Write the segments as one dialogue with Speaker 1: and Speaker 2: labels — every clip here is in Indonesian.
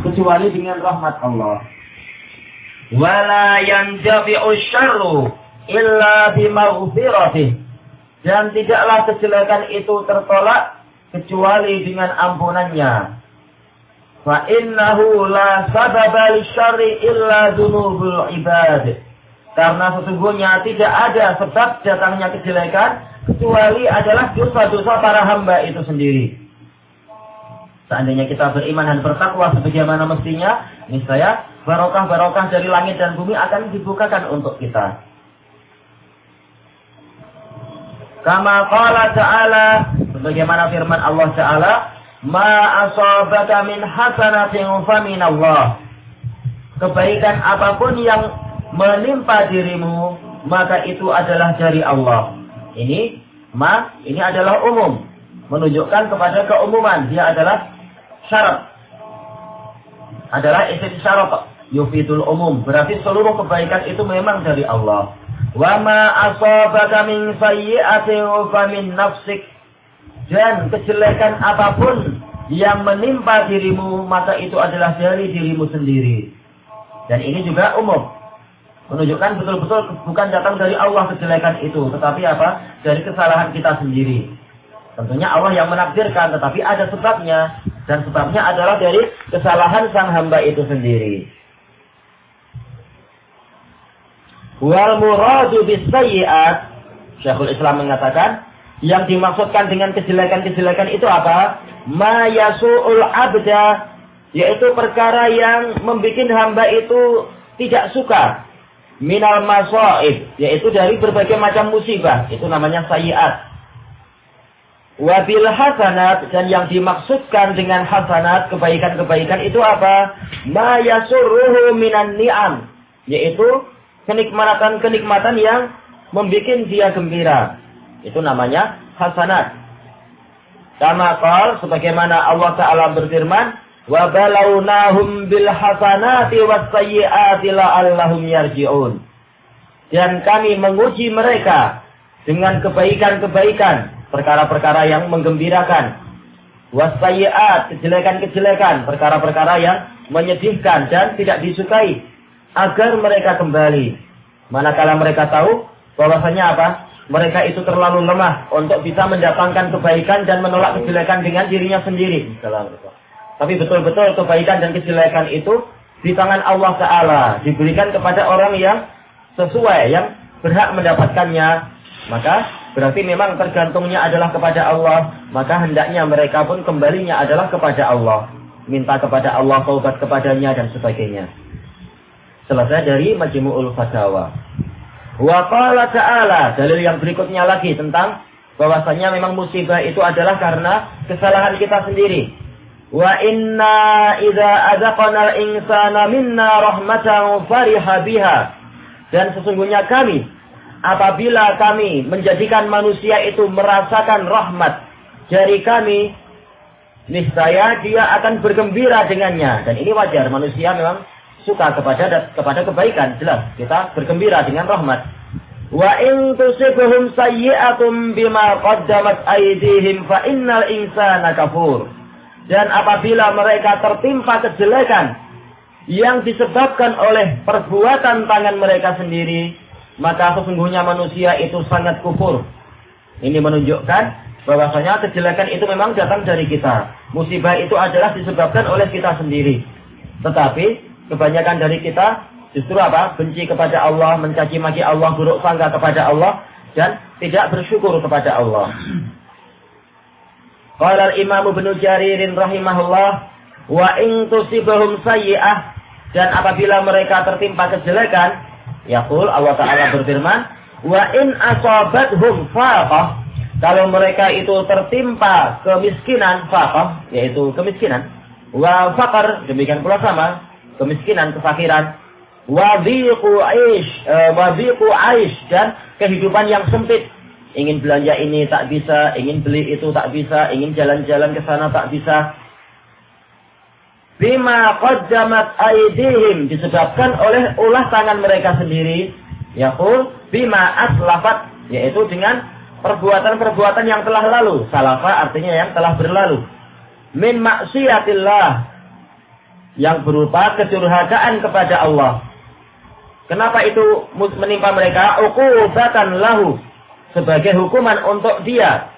Speaker 1: kecuali dengan rahmat Allah. Wala yanjabi'u syarru illa bimaghfiratih. Dan tidaklah kejelekan itu tertolak kecuali dengan ampunannya. Fa innahu la sababa syarri illa dzunubul ibad. Karena sesungguhnya tidak ada sebab datangnya kejelekan kecuali adalah dosa-dosa para hamba itu sendiri. Seandainya kita beriman dan bertakwa sebagaimana mestinya, niscaya barokah-barokah dari langit dan bumi akan dibukakan untuk kita. Kama qala ta'ala, sebagaimana firman Allah Ta'ala, Ma asabaka min hasanatin fa Allah. Kebaikan apa pun yang menimpa dirimu, maka itu adalah dari Allah. Ini ma, ini adalah umum. Menunjukkan kepada keumuman. Dia adalah syarat adalah isim syarat yufidul umum. Berarti seluruh kebaikan itu memang dari Allah. Wa ma asabaka min sayyi'atin nafsik. Dan kejelekan apa pun yang menimpa dirimu maka itu adalah dari dirimu sendiri. Dan ini juga umum. Menunjukkan betul-betul bukan datang dari Allah kejelekan itu, tetapi apa? Dari kesalahan kita sendiri. Tentunya Allah yang menakdirkan, tetapi ada sebabnya. Dan sebabnya adalah dari kesalahan sang hamba itu sendiri. Wal muradu bisayyi'at. Syekhul Islam mengatakan, yang dimaksudkan dengan kejelekan-kejelekan itu apa? Ma yasu'ul abda. Yaitu perkara yang membuat hamba itu tidak suka. Minal maso'ib. Yaitu dari berbagai macam musibah. Itu namanya sayyi'at. Wabil hasanat dan yang dimaksudkan dengan hasanat kebaikan-kebaikan itu apa? Ma yasurruhu minan ni'am, yaitu kenikmatan-kenikmatan yang membuat dia gembira. Itu namanya hasanat. Kama qal sebagaimana Allah taala berfirman, "Wa balawnahum bil hasanati was sayyiati la'allahum yarji'un." Dan kami menguji mereka dengan kebaikan-kebaikan perkara-perkara yang menggembirakan. Wasayiat, kejelekan-kejelekan, perkara-perkara yang menyedihkan dan tidak disukai agar mereka kembali. Manakala mereka tahu bahwasanya apa? Mereka itu terlalu lemah untuk bisa mendatangkan kebaikan dan menolak kejelekan dengan dirinya sendiri. Tapi betul-betul kebaikan dan kejelekan itu di tangan Allah Ta'ala. Diberikan kepada orang yang sesuai, yang berhak mendapatkannya. Maka Berarti memang tergantungnya adalah kepada Allah. Maka hendaknya mereka pun kembalinya adalah kepada Allah. Minta kepada Allah, taubat kepadanya dan sebagainya. Selesai dari Majmu'ul Fatawa. Wa qala ta'ala. Dalil yang berikutnya lagi tentang bahwasanya memang musibah itu adalah karena kesalahan kita sendiri. Wa inna idza adzaqana al-insana minna rahmatan fariha biha. Dan sesungguhnya kami apabila kami menjadikan manusia itu merasakan rahmat dari kami, niscaya dia akan bergembira dengannya. Dan ini wajar, manusia memang suka kepada kepada kebaikan, jelas. Kita bergembira dengan rahmat. Wa in tusibuhum sayyi'atum bima qaddamat aydihim fa innal insana kafur. Dan apabila mereka tertimpa kejelekan yang disebabkan oleh perbuatan tangan mereka sendiri, maka sesungguhnya manusia itu sangat kufur. Ini menunjukkan bahwasanya kejelekan itu memang datang dari kita. Musibah itu adalah disebabkan oleh kita sendiri. Tetapi kebanyakan dari kita justru apa? Benci kepada Allah, mencaci maki Allah, buruk sangka kepada Allah dan tidak bersyukur kepada Allah. Qala al-Imam Ibnu rahimahullah wa in tusibahum sayyi'ah dan apabila mereka tertimpa kejelekan Yaqul Allah Ta'ala berfirman, Wa in asabathum faqah. Kalau mereka itu tertimpa kemiskinan faqah, yaitu kemiskinan. Wa faqar, demikian pula sama. Kemiskinan, kefakiran. Wa dhiqu aish, eh, wa dhiqu aish. Dan kehidupan yang sempit. Ingin belanja ini tak bisa, ingin beli itu tak bisa, ingin jalan-jalan ke sana tak bisa bima qaddamat aidihim disebabkan oleh ulah tangan mereka sendiri. Yaqul bima aslafat. Yaitu dengan perbuatan-perbuatan yang telah lalu. Salafa artinya yang telah berlalu. Min maksiatillah. Yang berupa kecurhakaan kepada Allah. Kenapa itu menimpa mereka? Uqubatan lahu. Sebagai hukuman untuk dia.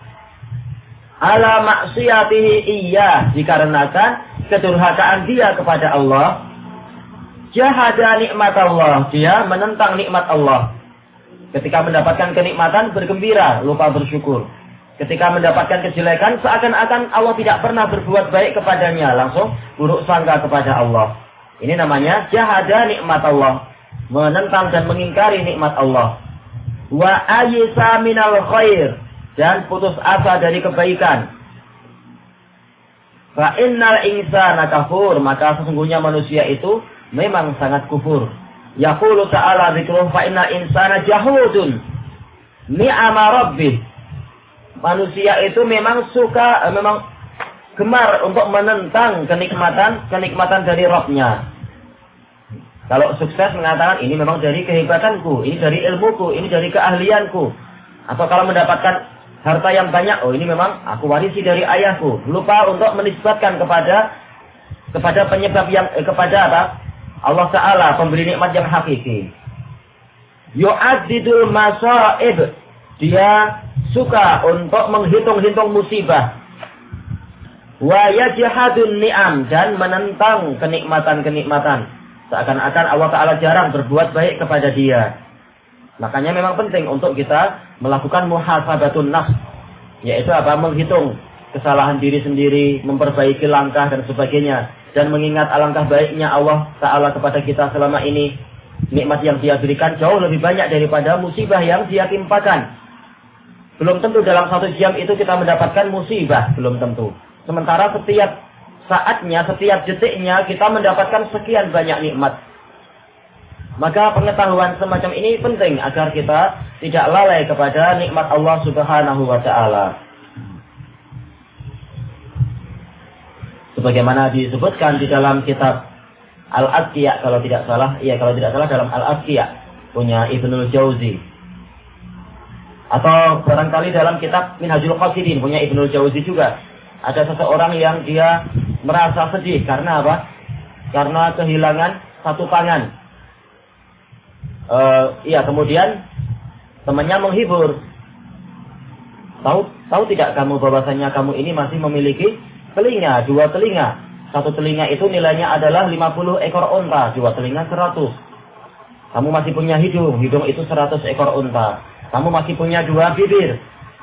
Speaker 1: Ala maksiatihi iya dikarenakan kedurhakaan dia kepada Allah. Jahada nikmat Allah, dia menentang nikmat Allah. Ketika mendapatkan kenikmatan bergembira, lupa bersyukur. Ketika mendapatkan kejelekan, seakan-akan Allah tidak pernah berbuat baik kepadanya. Langsung buruk sangka kepada Allah. Ini namanya jahada nikmat Allah. Menentang dan mengingkari nikmat Allah. Wa ayisa minal khair. Dan putus asa dari kebaikan. Fa innal insana kafur. Maka sesungguhnya manusia itu memang sangat kufur. Yaqulu ta'ala zikruh fa innal insana jahudun. Ni'ama rabbih manusia itu memang suka, eh, memang gemar untuk menentang kenikmatan kenikmatan dari rohnya. Kalau sukses mengatakan ini memang dari kehebatanku, ini dari ilmuku, ini dari keahlianku. Atau kalau mendapatkan harta yang banyak, oh ini memang aku warisi dari ayahku. Lupa untuk menisbatkan kepada kepada penyebab yang eh, kepada apa? Allah Taala pemberi nikmat yang hakiki. Yu'adzidul masaib. Dia suka untuk menghitung-hitung musibah. Wa yajhadun ni'am dan menentang kenikmatan-kenikmatan. Seakan-akan Allah Ta'ala jarang berbuat baik kepada dia. Makanya memang penting untuk kita melakukan muhasabatun nafs. Yaitu apa? Menghitung kesalahan diri sendiri, memperbaiki langkah dan sebagainya. Dan mengingat alangkah baiknya Allah Ta'ala kepada kita selama ini. Nikmat yang dia berikan jauh lebih banyak daripada musibah yang dia timpakan. Belum tentu dalam satu jam itu kita mendapatkan musibah, belum tentu. Sementara setiap saatnya, setiap detiknya kita mendapatkan sekian banyak nikmat. Maka pengetahuan semacam ini penting agar kita tidak lalai kepada nikmat Allah Subhanahu wa taala. Sebagaimana disebutkan di dalam kitab Al-Aqiyah kalau tidak salah, iya kalau tidak salah dalam Al-Aqiyah punya Ibnul Jauzi atau barangkali dalam kitab Minhajul Qasidin punya Ibnu Jauzi juga. Ada seseorang yang dia merasa sedih karena apa? Karena kehilangan satu tangan. Uh, iya, kemudian temannya menghibur. Tahu tahu tidak kamu bahwasanya kamu ini masih memiliki telinga, dua telinga. Satu telinga itu nilainya adalah 50 ekor unta, dua telinga 100. Kamu masih punya hidung, hidung itu 100 ekor unta. Kamu masih punya dua bibir.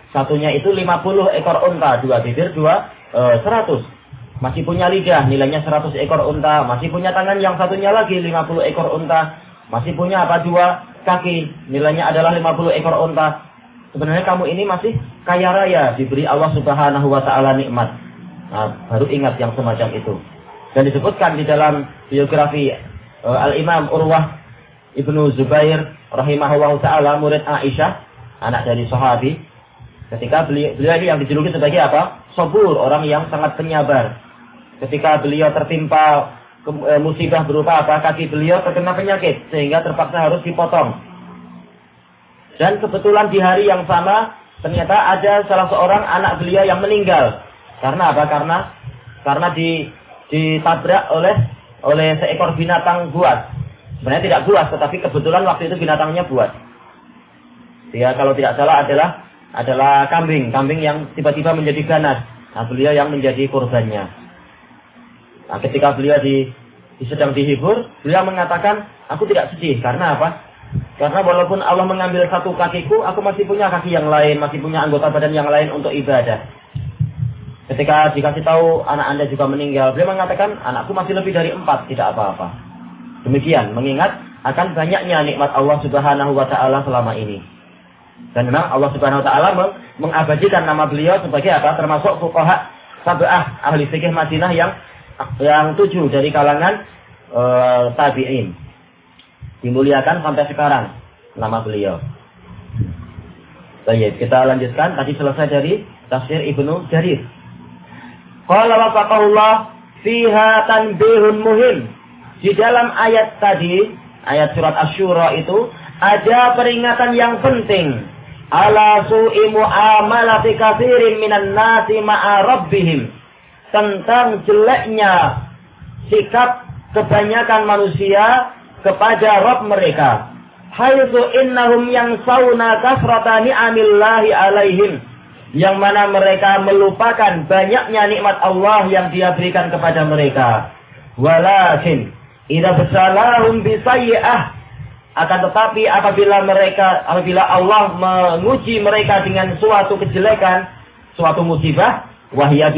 Speaker 1: Satunya itu 50 ekor unta. Dua bibir, dua e, 100. Masih punya lidah, nilainya 100 ekor unta. Masih punya tangan yang satunya lagi 50 ekor unta. Masih punya apa? Dua kaki, nilainya adalah 50 ekor unta. Sebenarnya kamu ini masih kaya raya, diberi Allah Subhanahu wa taala nikmat. Nah, baru ingat yang semacam itu. Dan disebutkan di dalam biografi uh, Al-Imam Urwah Ibnu Zubair rahimahullah taala murid Aisyah, anak dari sahabi. Ketika beliau, beliau yang dijuluki sebagai apa? Sobur, orang yang sangat penyabar. Ketika beliau tertimpa musibah berupa apa? Kaki beliau terkena penyakit sehingga terpaksa harus dipotong. Dan kebetulan di hari yang sama ternyata ada salah seorang anak beliau yang meninggal. Karena apa? Karena karena di ditabrak oleh oleh seekor binatang buas. Sebenarnya tidak buas, tetapi kebetulan waktu itu binatangnya buas. Dia kalau tidak salah adalah adalah kambing, kambing yang tiba-tiba menjadi ganas. Nah, beliau yang menjadi korbannya. Nah, ketika beliau di, di sedang dihibur, beliau mengatakan, aku tidak sedih. Karena apa? Karena walaupun Allah mengambil satu kakiku, aku masih punya kaki yang lain, masih punya anggota badan yang lain untuk ibadah. Ketika dikasih tahu anak anda juga meninggal, beliau mengatakan, anakku masih lebih dari empat, tidak apa-apa. Demikian, mengingat akan banyaknya nikmat Allah Subhanahu wa taala selama ini. Dan memang Allah Subhanahu wa taala mengabadikan nama beliau sebagai apa? Termasuk fuqaha sab'ah ahli fikih Madinah yang yang tujuh dari kalangan uh, tabi'in. Dimuliakan sampai sekarang nama beliau. Baik, kita lanjutkan. Tadi selesai dari tafsir Ibnu Jarir. Qala wafaqahullah fiha tanbihun muhim di dalam ayat tadi, ayat surat Asyura itu, ada peringatan yang penting. Ala su'i mu'amalati kafirin minan nasi ma'a rabbihim. Tentang jeleknya sikap kebanyakan manusia kepada Rabb mereka. Haitsu innahum yang sauna kasrata ni'amillahi alaihim. Yang mana mereka melupakan banyaknya nikmat Allah yang dia berikan kepada mereka. Walakin, idza besalahum bisayyi'ah akan tetapi apabila mereka apabila Allah menguji mereka dengan suatu kejelekan, suatu musibah, wahya.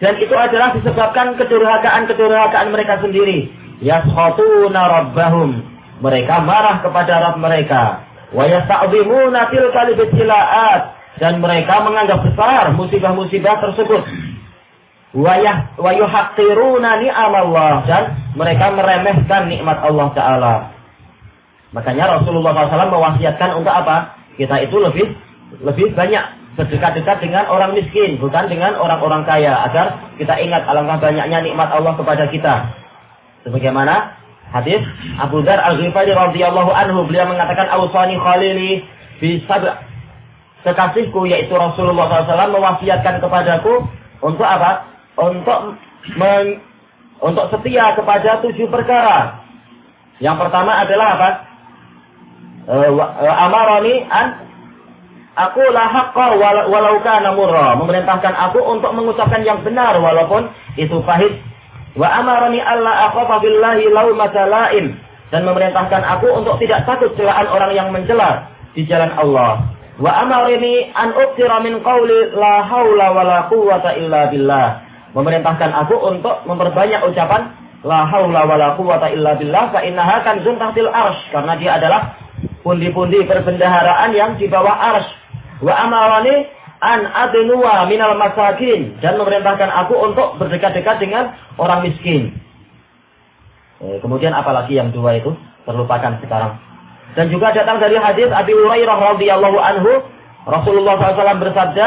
Speaker 1: Dan itu adalah disebabkan kedurhakaan-kedurhakaan mereka sendiri. Yashatuna rabbahum. Mereka marah kepada Rabb mereka. Wa yasta'zimuna tilkal Dan mereka menganggap besar musibah-musibah tersebut wayah wayuhaqiruna ni'amallah dan mereka meremehkan nikmat Allah taala. Makanya Rasulullah SAW mewasiatkan untuk apa? Kita itu lebih lebih banyak berdekat-dekat dengan orang miskin, bukan dengan orang-orang kaya, agar kita ingat alangkah banyaknya nikmat Allah kepada kita. Sebagaimana hadis Abu Dar Al-Ghifari radhiyallahu anhu beliau mengatakan Ausani Khalili bi kekasihku yaitu Rasulullah SAW mewasiatkan kepadaku untuk apa? untuk men, untuk setia kepada tujuh perkara. Yang pertama adalah apa? E, e, amaroni an aku lahakka walau kana murra. Memerintahkan aku untuk mengucapkan yang benar walaupun itu pahit. Wa amaroni alla akhafa billahi laumata laim. Dan memerintahkan aku untuk tidak takut celaan orang yang mencela di jalan Allah. Wa amarini an uktira min qawli la haula wa la quwwata illa billah memerintahkan aku untuk memperbanyak ucapan la haula wala quwata illa billah fa innaha kanzun tahtil arsy karena dia adalah pundi-pundi perbendaharaan yang di bawah arsy wa amarani an adnuwa minal masakin dan memerintahkan aku untuk berdekat-dekat dengan orang miskin. Eh, kemudian apalagi yang dua itu terlupakan sekarang. Dan juga datang dari hadis Abi Hurairah radhiyallahu anhu Rasulullah SAW bersabda,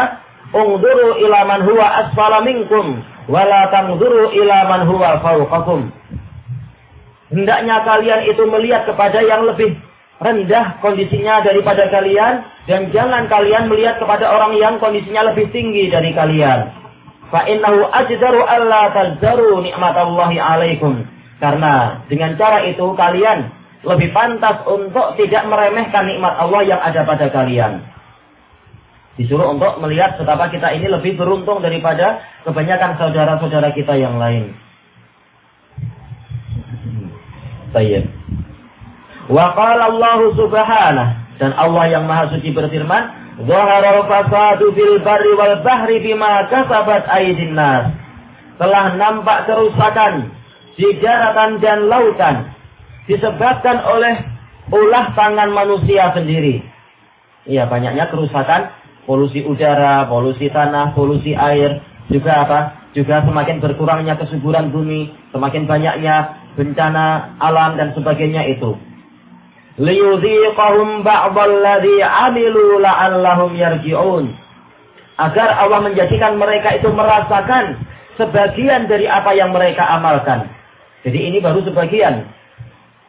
Speaker 1: "Ungduru ila man huwa asfala minkum wala tanzuru ila man huwa fawqakum. Hendaknya kalian itu melihat kepada yang lebih rendah kondisinya daripada kalian dan jangan kalian melihat kepada orang yang kondisinya lebih tinggi dari kalian. Fa innahu ajdaru alla tazzaru nikmatallahi alaikum. Karena dengan cara itu kalian lebih pantas untuk tidak meremehkan nikmat Allah yang ada pada kalian. Disuruh untuk melihat betapa kita ini lebih beruntung daripada kebanyakan saudara-saudara kita yang lain. Baik. Wa qala Allah Subhanahu dan Allah yang Maha Suci berfirman, "Zahara fasadu fil barri wal bahri bima kasabat aydin nas." Telah nampak kerusakan di daratan dan lautan disebabkan oleh ulah tangan manusia sendiri. Iya, banyaknya kerusakan polusi udara, polusi tanah, polusi air, juga apa? Juga semakin berkurangnya kesuburan bumi, semakin banyaknya bencana alam dan sebagainya itu. Liyudhiqahum ba'dalladhi 'amilu la'allahum yarji'un. Agar Allah menjadikan mereka itu merasakan sebagian dari apa yang mereka amalkan. Jadi ini baru sebagian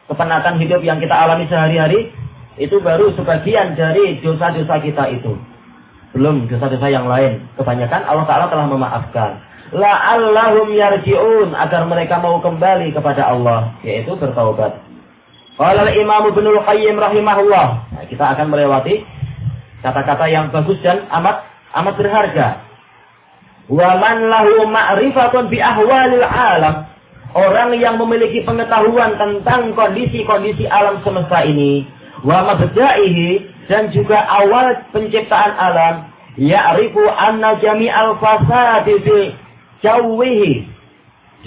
Speaker 1: kepenatan hidup yang kita alami sehari-hari itu baru sebagian dari dosa-dosa kita itu. Belum dosa-dosa yang lain. Kebanyakan Allah Ta'ala telah memaafkan. La'allahum yarji'un. Agar mereka mau kembali kepada Allah. Yaitu bertaubat. Qala Imam Ibnu Qayyim rahimahullah. Nah, kita akan melewati kata-kata yang bagus dan amat amat berharga. Wa man lahu ma'rifatun bi ahwalil alam. Orang yang memiliki pengetahuan tentang kondisi-kondisi alam semesta ini. Wa mabda'ihi dan juga awal penciptaan alam ya'rifu anna jami'al fasadi fi jawihi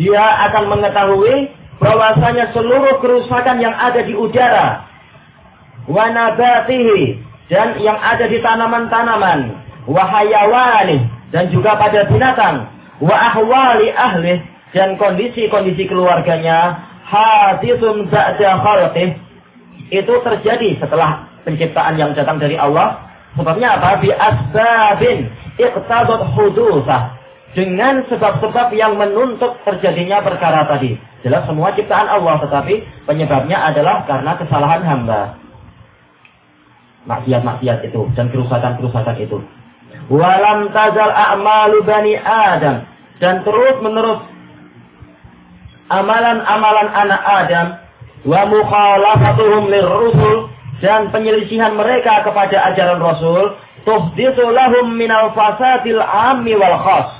Speaker 1: dia akan mengetahui bahwasanya seluruh kerusakan yang ada di udara wa nabatihi dan yang ada di tanaman-tanaman wa hayawani dan juga pada binatang wa ahwali ahli dan kondisi-kondisi keluarganya hadithun ba'da khalqih itu terjadi setelah penciptaan yang datang dari Allah. Sebabnya apa? Bi asbabin iqtadat hudusah. Dengan sebab-sebab yang menuntut terjadinya perkara tadi. Jelas semua ciptaan Allah, tetapi penyebabnya adalah karena kesalahan hamba. Maksiat-maksiat itu dan kerusakan-kerusakan itu. Walam tazal a'malu bani Adam dan terus menerus amalan-amalan anak Adam wa mukhalafatuhum lirrusul dan penyelisihan mereka kepada ajaran Rasul tuhditsu lahum minal fasadil ammi wal khas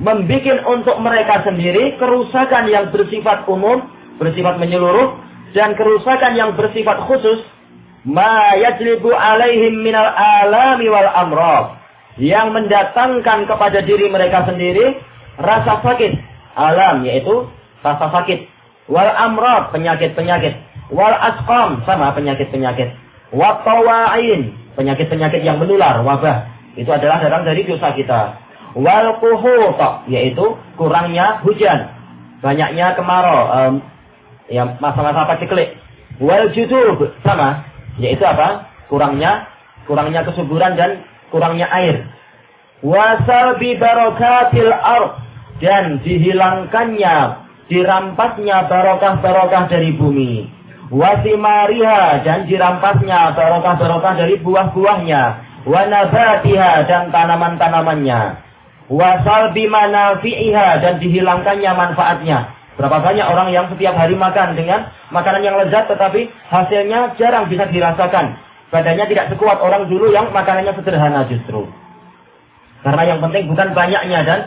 Speaker 1: membikin untuk mereka sendiri kerusakan yang bersifat umum, bersifat menyeluruh dan kerusakan yang bersifat khusus ma yajlibu alaihim minal alami wal amrad. Yang mendatangkan kepada diri mereka sendiri rasa sakit alam yaitu rasa sakit. Wal amrad penyakit-penyakit. Wal asqam sama penyakit-penyakit. Wa tawain penyakit-penyakit yang menular wabah. Itu adalah datang dari dosa kita wal yaitu kurangnya hujan. Banyaknya kemarau um, ya masa-masa paceklik wal sama yaitu apa? Kurangnya kurangnya kesuburan dan kurangnya air. Wasal bi barakatil ard dan dihilangkannya dirampasnya barokah-barokah dari bumi. Wasimariha dan dirampasnya barokah-barokah dari buah-buahnya. Wanabatiha dan tanaman-tanamannya wasal bimanafi'iha dan dihilangkannya manfaatnya. Berapa banyak orang yang setiap hari makan dengan makanan yang lezat tetapi hasilnya jarang bisa dirasakan. Badannya tidak sekuat orang dulu yang makanannya sederhana justru. Karena yang penting bukan banyaknya dan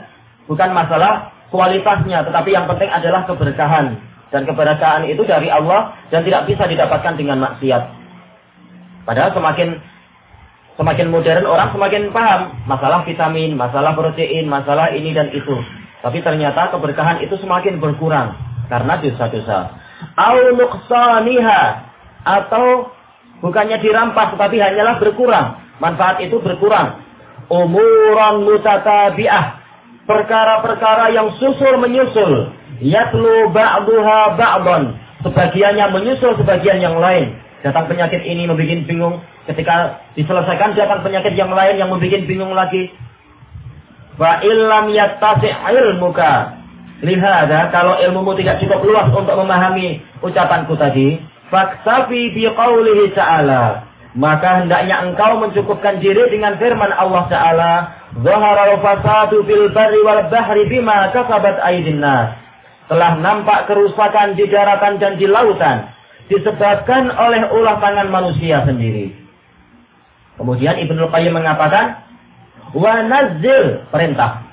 Speaker 1: bukan masalah kualitasnya, tetapi yang penting adalah keberkahan. Dan keberkahan itu dari Allah dan tidak bisa didapatkan dengan maksiat. Padahal semakin Semakin modern orang semakin paham masalah vitamin, masalah protein, masalah ini dan itu. Tapi ternyata keberkahan itu semakin berkurang karena dosa-dosa. Au nuqsaniha atau bukannya dirampas tetapi hanyalah berkurang. Manfaat itu berkurang. Umuran mutatabi'ah. Perkara-perkara yang susul menyusul. Yatlu ba'duha ba'don. Sebagiannya menyusul sebagian yang lain. Datang penyakit ini membuat bingung. Ketika diselesaikan datang penyakit yang lain yang membuat bingung lagi. Wa illam yattasi' ilmuka. Lihada, kalau ilmumu tidak cukup luas untuk memahami ucapanku tadi. Faksafi biqaulihi ta'ala. Maka hendaknya engkau mencukupkan diri dengan firman Allah Ta'ala. Zaharal fasadu fil barri wal bahri bima kasabat aydin nas. Telah nampak kerusakan di daratan dan di lautan disebabkan oleh ulah tangan manusia sendiri. Kemudian Ibnu Qayyim mengatakan, wa nazzil perintah.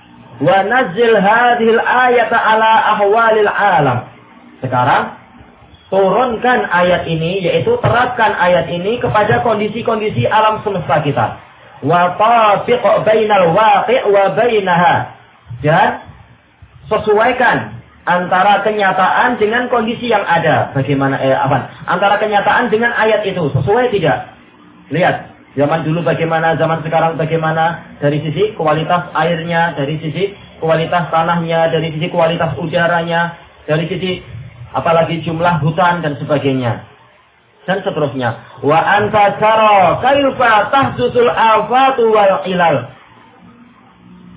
Speaker 1: Wa nazzil hadhil ayata ala ahwalil alam. Sekarang turunkan ayat ini yaitu terapkan ayat ini kepada kondisi-kondisi alam semesta kita. Wa tafiq bainal waqi' wa bainaha. Dan sesuaikan antara kenyataan dengan kondisi yang ada. Bagaimana eh, apa? Antara kenyataan dengan ayat itu sesuai tidak? Lihat, zaman dulu bagaimana, zaman sekarang bagaimana dari sisi kualitas airnya, dari sisi kualitas tanahnya, dari sisi kualitas udaranya, dari sisi apalagi jumlah hutan dan sebagainya. Dan seterusnya. Wa anta tara tahdusul afatu wal ilal.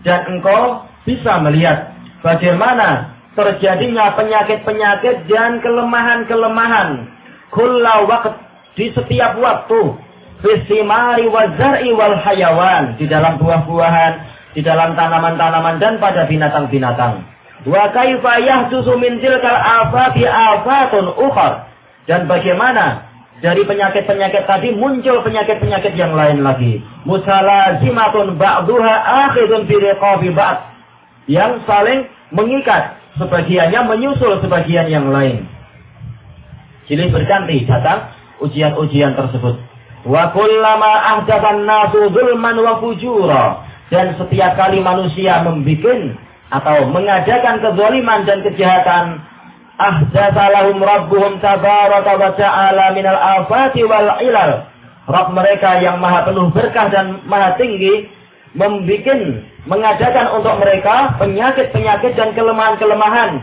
Speaker 1: Dan engkau bisa melihat bagaimana terjadinya penyakit-penyakit dan kelemahan-kelemahan kulla waqt di setiap waktu. Fisimari wa zar'i wal hayawan. Di dalam buah-buahan di dalam tanaman-tanaman dan pada binatang-binatang. Wa kaifa yahdusu min tilkal afati afatun ukhar. Dan bagaimana dari penyakit-penyakit tadi muncul penyakit-penyakit yang lain lagi. Musalazimatun ba'duha akhidun fi riqabi ba'd. Yang saling mengikat sebagiannya menyusul sebagian yang lain. Silih berganti datang ujian-ujian tersebut. Wa kullama ahdatsan nasu zulman wa fujura. Dan setiap kali manusia membikin atau mengadakan kezaliman dan kejahatan ahdatsa lahum rabbuhum tabaraka wa ta'ala minal afati wal ilal. Rabb mereka yang maha penuh berkah dan maha tinggi membikin mengadakan untuk mereka penyakit-penyakit dan kelemahan-kelemahan.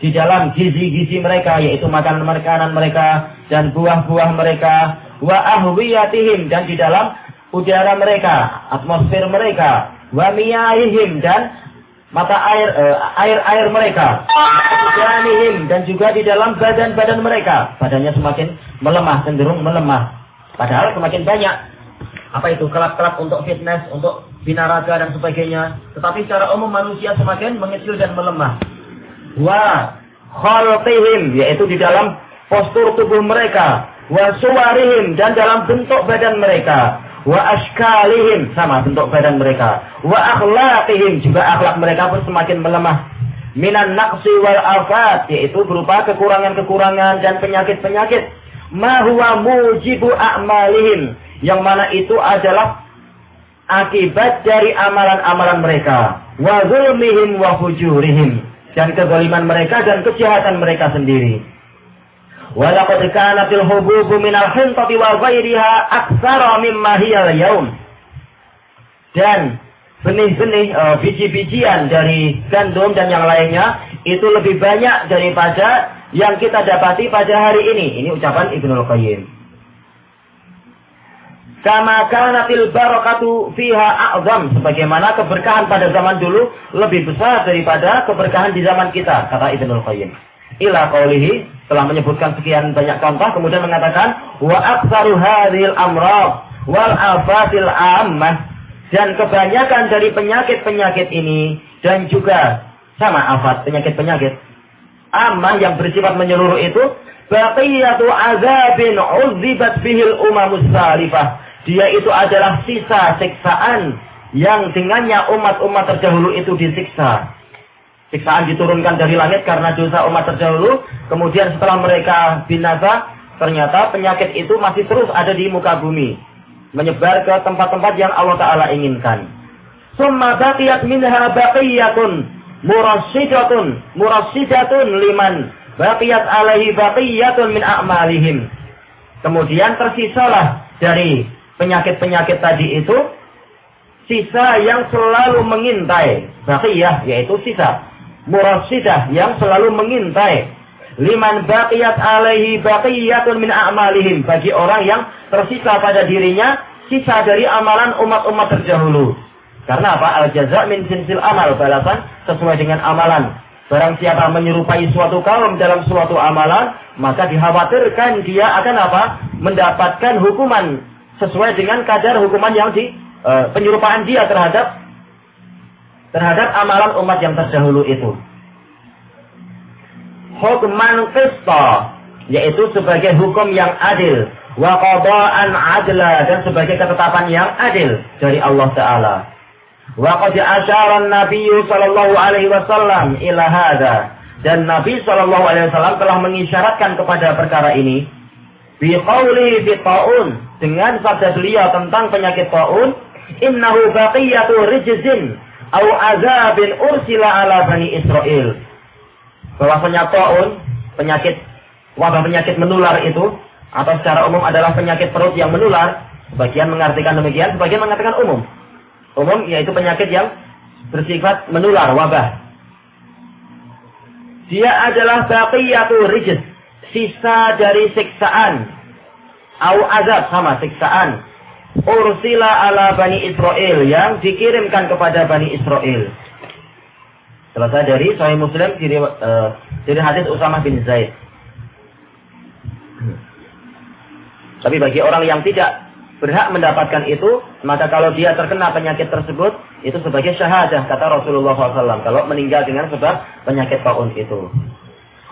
Speaker 1: Di dalam gizi-gizi mereka yaitu makanan-makanan mereka dan buah-buah mereka. Wa ahwiyatihim. Dan di dalam udara mereka, atmosfer mereka, wa miyahihim dan mata air eh, air-air mereka, janihim dan juga di dalam badan-badan mereka, badannya semakin melemah, cenderung melemah. Padahal semakin banyak apa itu kelab-kelab untuk fitness, untuk binaraga dan sebagainya. Tetapi secara umum manusia semakin mengecil dan melemah. Wa khalqihim yaitu di dalam postur tubuh mereka, wa suwarihim dan dalam bentuk badan mereka, wa ashkalihim sama bentuk badan mereka, wa akhlaqihim juga akhlak mereka pun semakin melemah. Minan naqsi wal afat yaitu berupa kekurangan-kekurangan dan penyakit-penyakit. Ma huwa mujibu a'malihim yang mana itu adalah akibat dari amalan-amalan mereka. Wa zulmihim wa fujurihim. Dan kezaliman mereka dan kejahatan mereka sendiri. Walaqad kanatil hububu minal hintati wa ghairiha aksara mimma hiya yaum. Dan benih-benih uh, biji-bijian dari gandum dan yang lainnya itu lebih banyak daripada yang kita dapati pada hari ini. Ini ucapan Ibnu Qayyim. Kama kanatil barakatu fiha a'zam. Sebagaimana keberkahan pada zaman dulu lebih besar daripada keberkahan di zaman kita. Kata Ibnu Qayyim. Ila qawlihi telah menyebutkan sekian banyak contoh. Kemudian mengatakan. Wa aksaru hadhil amrad wal afatil ammah. Dan kebanyakan dari penyakit-penyakit ini. Dan juga sama afat, penyakit-penyakit. Ammah yang bersifat menyeluruh itu. Baqiyatu azabin uzibat bihil umamus salifah dia itu adalah sisa siksaan yang dengannya umat-umat terdahulu itu disiksa. Siksaan diturunkan dari langit karena dosa umat terdahulu. Kemudian setelah mereka binasa, ternyata penyakit itu masih terus ada di muka bumi. Menyebar ke tempat-tempat yang Allah Ta'ala inginkan. Summa baqiyat minha baqiyatun murassidatun murassidatun liman baqiyat alaihi baqiyatun min a'malihim. Kemudian tersisalah dari penyakit-penyakit tadi itu sisa yang selalu mengintai. Baqiyah yaitu sisa. Murasidah yang selalu mengintai. Liman baqiyat alaihi baqiyatun min a'malihim. Bagi orang yang tersisa pada dirinya sisa dari amalan umat-umat terdahulu. Karena apa? Al-jaza min sinsil amal. Balasan sesuai dengan amalan. Barang siapa menyerupai suatu kaum dalam suatu amalan, maka dikhawatirkan dia akan apa? Mendapatkan hukuman sesuai dengan kadar hukuman yang di uh, penyerupaan dia terhadap terhadap amalan umat yang terdahulu itu. Hukman qista yaitu sebagai hukum yang adil wa qada'an adla dan sebagai ketetapan yang adil dari Allah taala. Wa qad asyara an-nabiy sallallahu alaihi wasallam ila hadza dan Nabi sallallahu alaihi wasallam telah mengisyaratkan kepada perkara ini bi qawli bi taun dengan sabda beliau tentang penyakit taun, innahu baqiyatu rijzin au azabin ursila ala bani Israel. Bahwasanya taun, penyakit wabah penyakit menular itu atau secara umum adalah penyakit perut yang menular. Sebagian mengartikan demikian, sebagian mengatakan umum. Umum yaitu penyakit yang bersifat menular, wabah. Dia adalah baqiyatu rijz, sisa dari siksaan au azab sama siksaan ursila ala bani Israel yang dikirimkan kepada bani Israel. Selesai dari Sahih Muslim dari, uh, dari hadis Usamah bin Zaid. Tapi bagi orang yang tidak berhak mendapatkan itu, maka kalau dia terkena penyakit tersebut, itu sebagai syahadah, kata Rasulullah SAW. Kalau meninggal dengan sebab penyakit taun itu.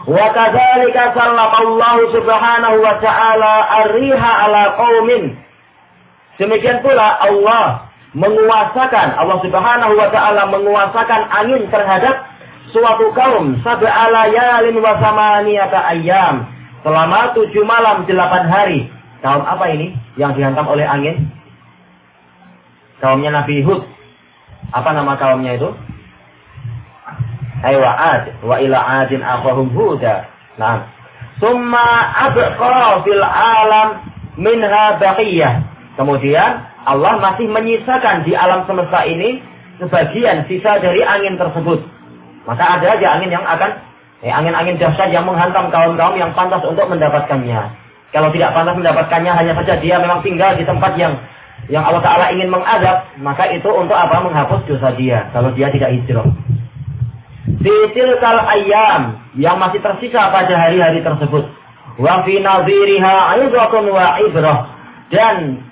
Speaker 1: Wa kadzalika sallallahu subhanahu wa ta'ala ar-riha ala qaumin. Demikian pula Allah menguasakan Allah Subhanahu wa taala menguasakan angin terhadap suatu kaum sab'a layalin wa samaniyata ayyam selama tujuh malam delapan hari. Kaum apa ini yang dihantam oleh angin? Kaumnya Nabi Hud. Apa nama kaumnya itu? Aywa ad wa ila adin akhahum huda. Nah. Summa abqa fil alam minha baqiyah. Kemudian Allah masih menyisakan di alam semesta ini sebagian sisa dari angin tersebut. Maka ada aja angin yang akan eh, angin-angin dahsyat yang menghantam kaum-kaum yang pantas untuk mendapatkannya. Kalau tidak pantas mendapatkannya hanya saja dia memang tinggal di tempat yang yang Allah Ta'ala ingin mengadab, maka itu untuk apa? Menghapus dosa dia. Kalau dia tidak hijrah kal ayam yang masih tersisa pada hari-hari tersebut. Wa fi nadhiriha aizatun wa ibrah. Dan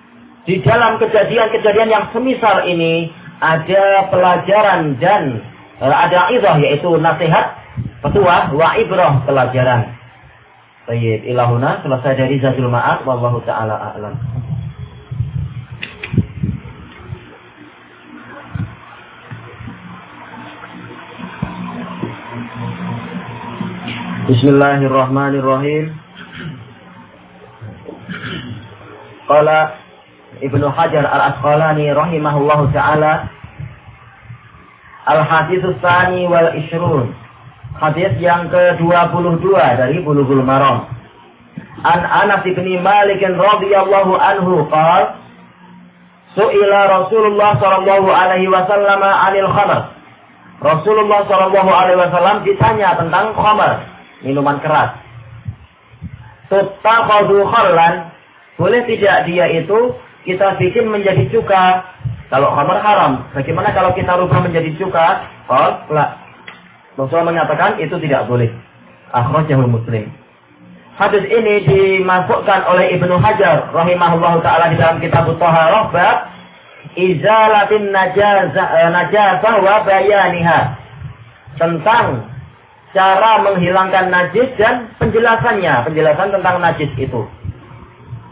Speaker 1: di dalam kejadian-kejadian yang semisal ini ada pelajaran dan uh, ada idah yaitu nasihat petua wa ibrah pelajaran. Baik, ilahuna selesai dari Zadul Ma'ad wallahu taala a'lam. Bismillahirrahmanirrahim. Qala Ibnu Hajar Al-Asqalani rahimahullahu taala Al-Haditsus Tsani wal Ishrun. Hadis yang ke-22 dari Bulughul Maram. An Anas bin Malik radhiyallahu anhu qala Su'ila Rasulullah sallallahu alaihi wasallam 'anil khamr. Rasulullah sallallahu alaihi wasallam ditanya tentang khamr minuman keras. Tuttakhadhu khallan, boleh tidak dia itu kita bikin menjadi cuka? Kalau khamar haram, bagaimana kalau kita rubah menjadi cuka? Oh, la. Rasulullah mengatakan itu tidak boleh. Akhrajahul Muslim. Hadis ini dimasukkan oleh Ibnu Hajar rahimahullah taala di dalam kitab Thaharah bab izalatin najazah najazah wa bayaniha tentang cara menghilangkan najis dan penjelasannya, penjelasan tentang najis itu.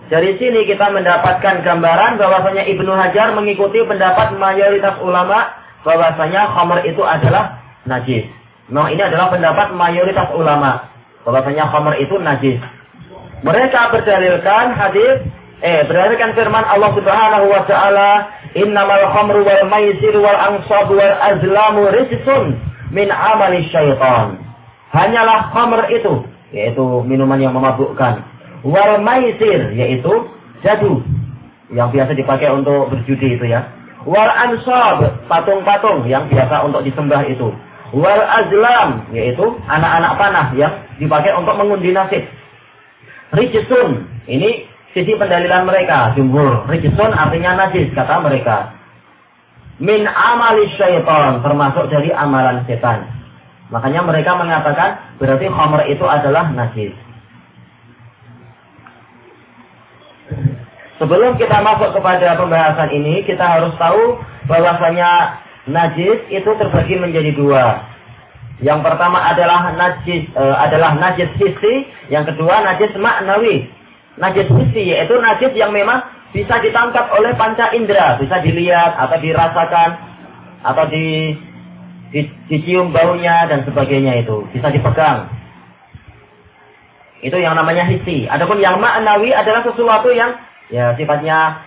Speaker 1: Dari sini kita mendapatkan gambaran bahwasanya Ibnu Hajar mengikuti pendapat mayoritas ulama bahwasanya khamr itu adalah najis. Memang ini adalah pendapat mayoritas ulama bahwasanya khamr itu najis. Mereka berdalilkan hadis eh berdalilkan firman Allah Subhanahu wa taala, "Innamal khamru wal maisir wal ansab wal azlamu rijsun min amali syaitan." hanyalah khamr itu, yaitu minuman yang memabukkan. Wal maisir, yaitu jadu, yang biasa dipakai untuk berjudi itu ya. Wal ansab, patung-patung yang biasa untuk disembah itu. Wal azlam, yaitu anak-anak panah yang dipakai untuk mengundi nasib. Rijisun, ini sisi pendalilan mereka, jumhur. Rijisun artinya najis, kata mereka. Min amali syaitan, termasuk dari amalan setan. Makanya mereka mengatakan berarti khamr itu adalah najis. Sebelum kita masuk kepada pembahasan ini, kita harus tahu bahwasanya najis itu terbagi menjadi dua. Yang pertama adalah najis e, adalah najis hissi, yang kedua najis maknawi. Najis hissi yaitu najis yang memang bisa ditangkap oleh panca indera, bisa dilihat atau dirasakan atau di dicium baunya dan sebagainya itu bisa dipegang. Itu yang namanya hisi. Adapun yang maknawi adalah sesuatu yang ya sifatnya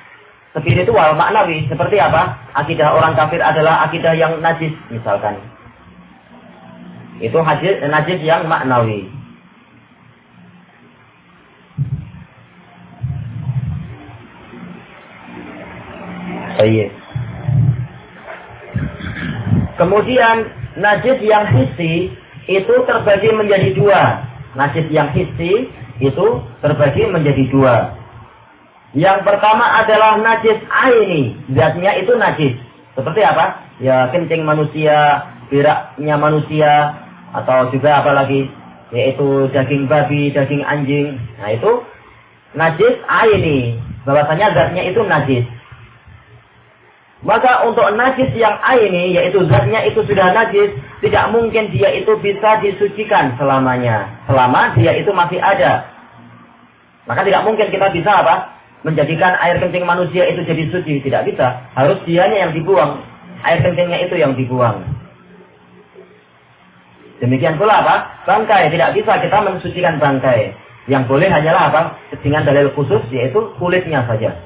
Speaker 1: spiritual maknawi. Seperti apa? Akidah orang kafir adalah akidah yang najis misalkan. Itu hadis najis yang maknawi. Baik. Kemudian najis yang hissi itu terbagi menjadi dua. Najis yang hissi itu terbagi menjadi dua. Yang pertama adalah najis aini, zatnya itu najis. Seperti apa? Ya kencing manusia, biraknya manusia, atau juga apa lagi? Yaitu daging babi, daging anjing. Nah itu najis aini. Bahwasanya zatnya itu najis. Maka untuk najis yang aini, yaitu zatnya itu sudah najis, tidak mungkin dia itu bisa disucikan selamanya. Selama dia itu masih ada. Maka tidak mungkin kita bisa apa? Menjadikan air kencing manusia itu jadi suci. Tidak bisa. Harus dianya yang dibuang. Air kencingnya itu yang dibuang. Demikian pula apa? Bangkai. Tidak bisa kita mensucikan bangkai. Yang boleh hanyalah apa? Dengan dalil khusus yaitu kulitnya saja.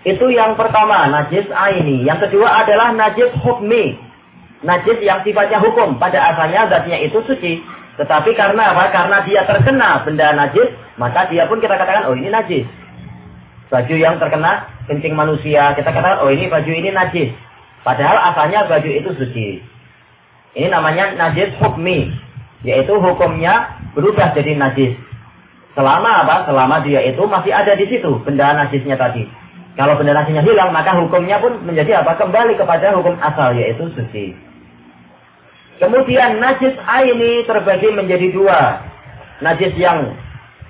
Speaker 1: Itu yang pertama, najis aini. Yang kedua adalah najis hukmi. Najis yang sifatnya hukum. Pada asalnya zatnya itu suci. Tetapi karena apa? Karena dia terkena benda najis, maka dia pun kita katakan, oh ini najis. Baju yang terkena kencing manusia, kita katakan, oh ini baju ini najis. Padahal asalnya baju itu suci. Ini namanya najis hukmi. Yaitu hukumnya berubah jadi najis. Selama apa? Selama dia itu masih ada di situ, benda najisnya tadi. Kalau generasinya hilang, maka hukumnya pun menjadi apa? Kembali kepada hukum asal, yaitu suci. Kemudian najis aini terbagi menjadi dua. Najis yang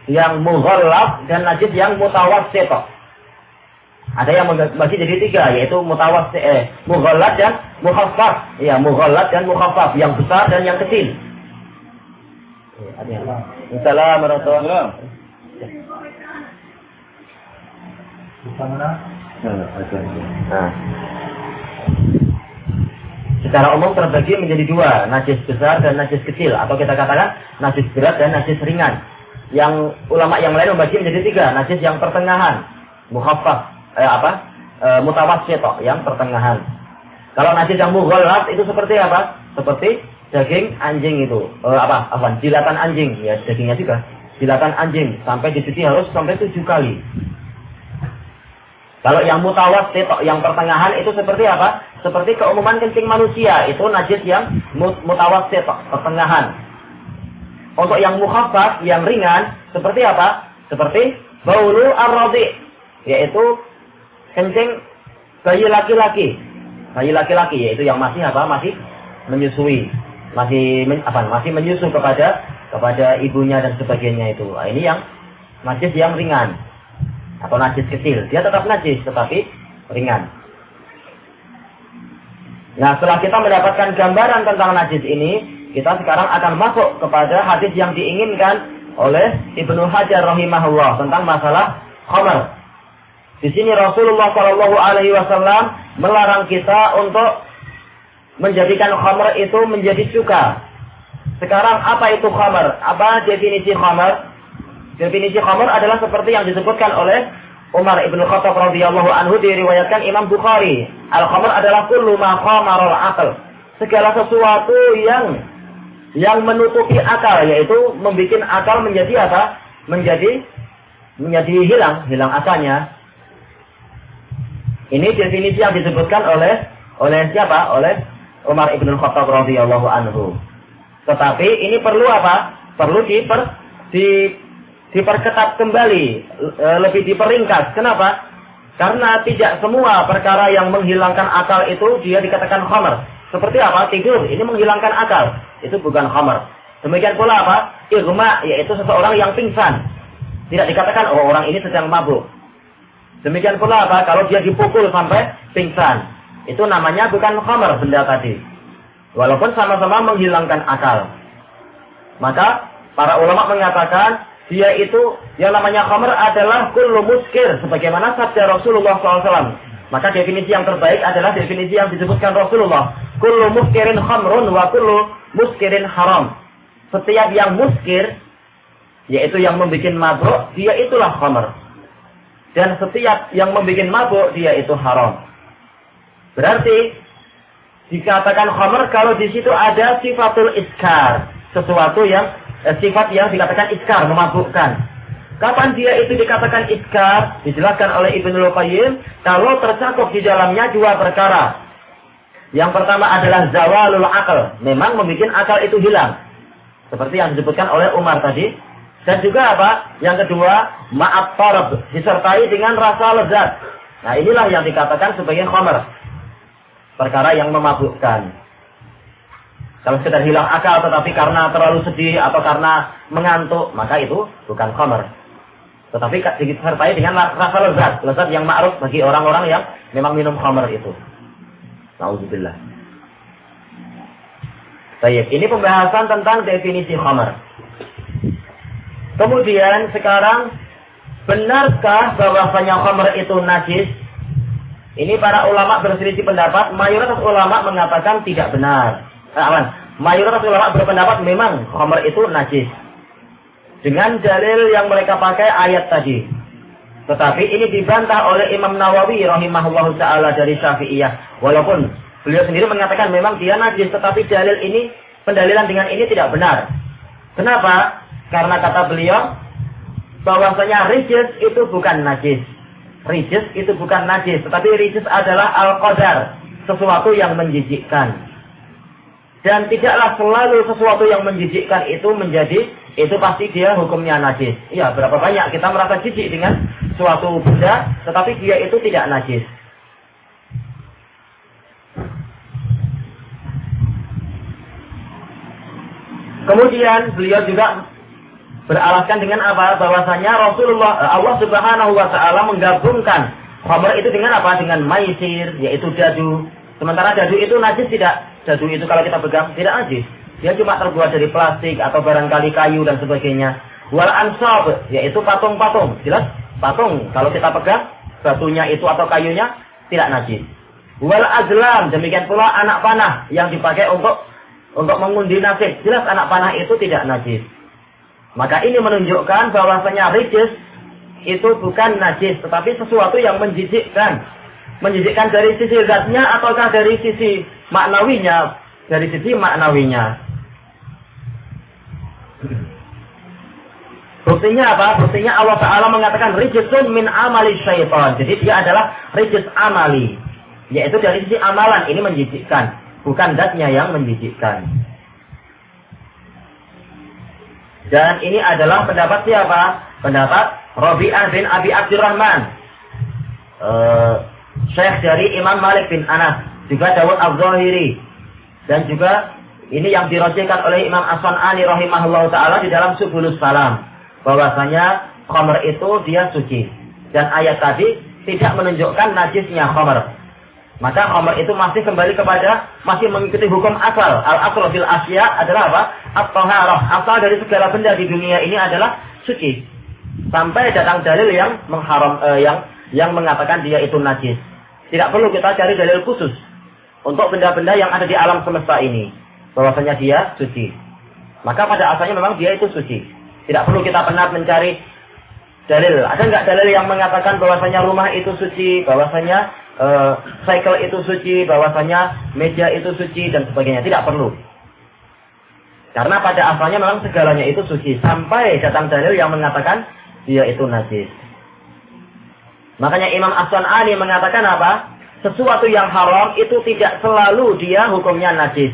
Speaker 1: yang mughallab dan najis yang mutawassito. Ada yang membagi jadi tiga, yaitu mutawas eh, mughallat dan mukhaffaf. Ya, mughallat dan mukhaffaf, yang besar dan yang kecil. Assalamualaikum warahmatullahi wabarakatuh. Secara umum terbagi menjadi dua, najis besar dan najis kecil, atau kita katakan najis berat dan najis ringan. Yang ulama yang lain membagi menjadi tiga, najis yang pertengahan, muhaffaf, eh, apa e, yang pertengahan. Kalau najis yang mughallat itu seperti apa? Seperti daging anjing itu. E, apa? Apa? Jilatan anjing ya dagingnya juga. Jilatan anjing sampai dicuci harus sampai tujuh kali. Kalau yang mutawassit yang pertengahan itu seperti apa? Seperti keumuman kencing manusia, itu najis yang mutawassit pertengahan. Untuk yang mukhaffaf, yang ringan, seperti apa? Seperti baulu ar yaitu kencing bayi laki-laki. Bayi laki-laki yaitu yang masih apa? Masih menyusui. Masih men, apa? Masih menyusu kepada kepada ibunya dan sebagainya itu. Nah, ini yang najis yang ringan atau najis kecil. Dia tetap najis tetapi ringan. Nah, setelah kita mendapatkan gambaran tentang najis ini, kita sekarang akan masuk kepada hadis yang diinginkan oleh Ibnu Hajar rahimahullah tentang masalah khamar. Di sini Rasulullah Shallallahu Alaihi Wasallam melarang kita untuk menjadikan khamr itu menjadi cuka. Sekarang apa itu khamr? Apa definisi khamr? Definisi khamr adalah seperti yang disebutkan oleh Umar ibnu Khattab radhiyallahu anhu diriwayatkan Imam Bukhari. Al khamr adalah kullu ma khamarul akal. Segala sesuatu yang yang menutupi akal yaitu membuat akal menjadi apa? Menjadi menjadi hilang, hilang asalnya. Ini definisi yang disebutkan oleh oleh siapa? Oleh Umar ibn Khattab radhiyallahu anhu. Tetapi ini perlu apa? Perlu diper, di, diperketat kembali, e, lebih diperingkas. Kenapa? Karena tidak semua perkara yang menghilangkan akal itu dia dikatakan khamar. Seperti apa? Tidur, ini menghilangkan akal. Itu bukan khamar. Demikian pula apa? Irma, yaitu seseorang yang pingsan. Tidak dikatakan, oh orang ini sedang mabuk. Demikian pula apa? Kalau dia dipukul sampai pingsan. Itu namanya bukan khamar benda tadi. Walaupun sama-sama menghilangkan akal. Maka para ulama mengatakan dia itu yang namanya khamar adalah kullu muskir. Sebagaimana sabda Rasulullah SAW. Maka definisi yang terbaik adalah definisi yang disebutkan Rasulullah. Kullu muskirin khamrun wa kullu muskirin haram. Setiap yang muskir, yaitu yang membuat mabuk, dia itulah khamar. Dan setiap yang membuat mabuk dia itu haram. Berarti dikatakan khamr kalau di situ ada sifatul iskar, sesuatu yang sifat yang dikatakan iskar, memabukkan. Kapan dia itu dikatakan iskar? Dijelaskan oleh Ibnu Qayyim kalau tercakup di dalamnya dua perkara. Yang pertama adalah zawalul akal, memang membuat akal itu hilang. Seperti yang disebutkan oleh Umar tadi, dan juga apa? Yang kedua, maaf tarab. Disertai dengan rasa lezat. Nah inilah yang dikatakan sebagai khomer. Perkara yang memabukkan. Kalau sekedar hilang akal tetapi karena terlalu sedih atau karena mengantuk, maka itu bukan khomer. Tetapi disertai dengan rasa lezat. Lezat yang ma'ruf bagi orang-orang yang memang minum khomer itu. Nauzubillah. Baik, ini pembahasan tentang definisi khomer. Kemudian sekarang benarkah bahwasanya khamr itu najis? Ini para ulama berselisih pendapat. Mayoritas ulama mengatakan tidak benar. Eh, aman. Mayoritas ulama berpendapat memang khamr itu najis. Dengan dalil yang mereka pakai ayat tadi. Tetapi ini dibantah oleh Imam Nawawi rahimahullah taala dari Syafi'iyah. Walaupun beliau sendiri mengatakan memang dia najis, tetapi dalil ini pendalilan dengan ini tidak benar. Kenapa? Karena kata beliau, bahwasanya rijis itu bukan najis. Rijis itu bukan najis, tetapi rijis adalah al-qadar, sesuatu yang menjijikkan. Dan tidaklah selalu sesuatu yang menjijikkan itu menjadi itu pasti dia hukumnya najis. Iya, berapa banyak kita merasa jijik dengan suatu benda, tetapi dia itu tidak najis. Kemudian beliau juga Beralaskan dengan apa? Bahwasanya Rasulullah Allah Subhanahu wa taala menggabungkan Khamr itu dengan apa? Dengan maisir, yaitu dadu. Sementara dadu itu najis tidak. Dadu itu kalau kita pegang tidak najis. Dia cuma terbuat dari plastik atau barangkali kayu dan sebagainya. Wal ansab, yaitu patung-patung. Jelas? Patung. Kalau kita pegang, batunya itu atau kayunya tidak najis. Wal azlam, demikian pula anak panah yang dipakai untuk untuk mengundi nasib. Jelas anak panah itu tidak najis. Maka ini menunjukkan bahwasanya rijis itu bukan najis, tetapi sesuatu yang menjijikkan. Menjijikkan dari sisi zatnya ataukah dari sisi maknawinya? Dari sisi maknawinya. Buktinya apa? Buktinya Allah Ta'ala mengatakan rijisun min amali syaitan. Jadi dia adalah rijis amali. Yaitu dari sisi amalan. Ini menjijikkan. Bukan zatnya yang menjijikkan. Dan ini adalah pendapat siapa? Pendapat Rabi'ah bin Abi Abdurrahman. Uh, Syekh dari Imam Malik bin Anas. Juga Dawud Al-Zahiri. Dan juga ini yang dirojekkan oleh Imam As-San'ani rahimahullah ta'ala di dalam Subulus Salam. Bahwasanya khamr itu dia suci. Dan ayat tadi tidak menunjukkan najisnya khamr. Maka khamr itu masih kembali kepada masih mengikuti hukum asal. Al asal fil asya adalah apa? At-taharah. Asal dari segala benda di dunia ini adalah suci. Sampai datang dalil yang mengharam eh, yang yang mengatakan dia itu najis. Tidak perlu kita cari dalil khusus untuk benda-benda yang ada di alam semesta ini. Bahwasanya dia suci. Maka pada asalnya memang dia itu suci. Tidak perlu kita pernah mencari dalil. Ada nggak dalil yang mengatakan bahwasanya rumah itu suci, bahwasanya uh, cycle itu suci, bahwasanya meja itu suci dan sebagainya. Tidak perlu. Karena pada asalnya memang segalanya itu suci. Sampai datang dalil yang mengatakan dia itu najis. Makanya Imam Aswan Ali mengatakan apa? Sesuatu yang haram itu tidak selalu dia hukumnya najis.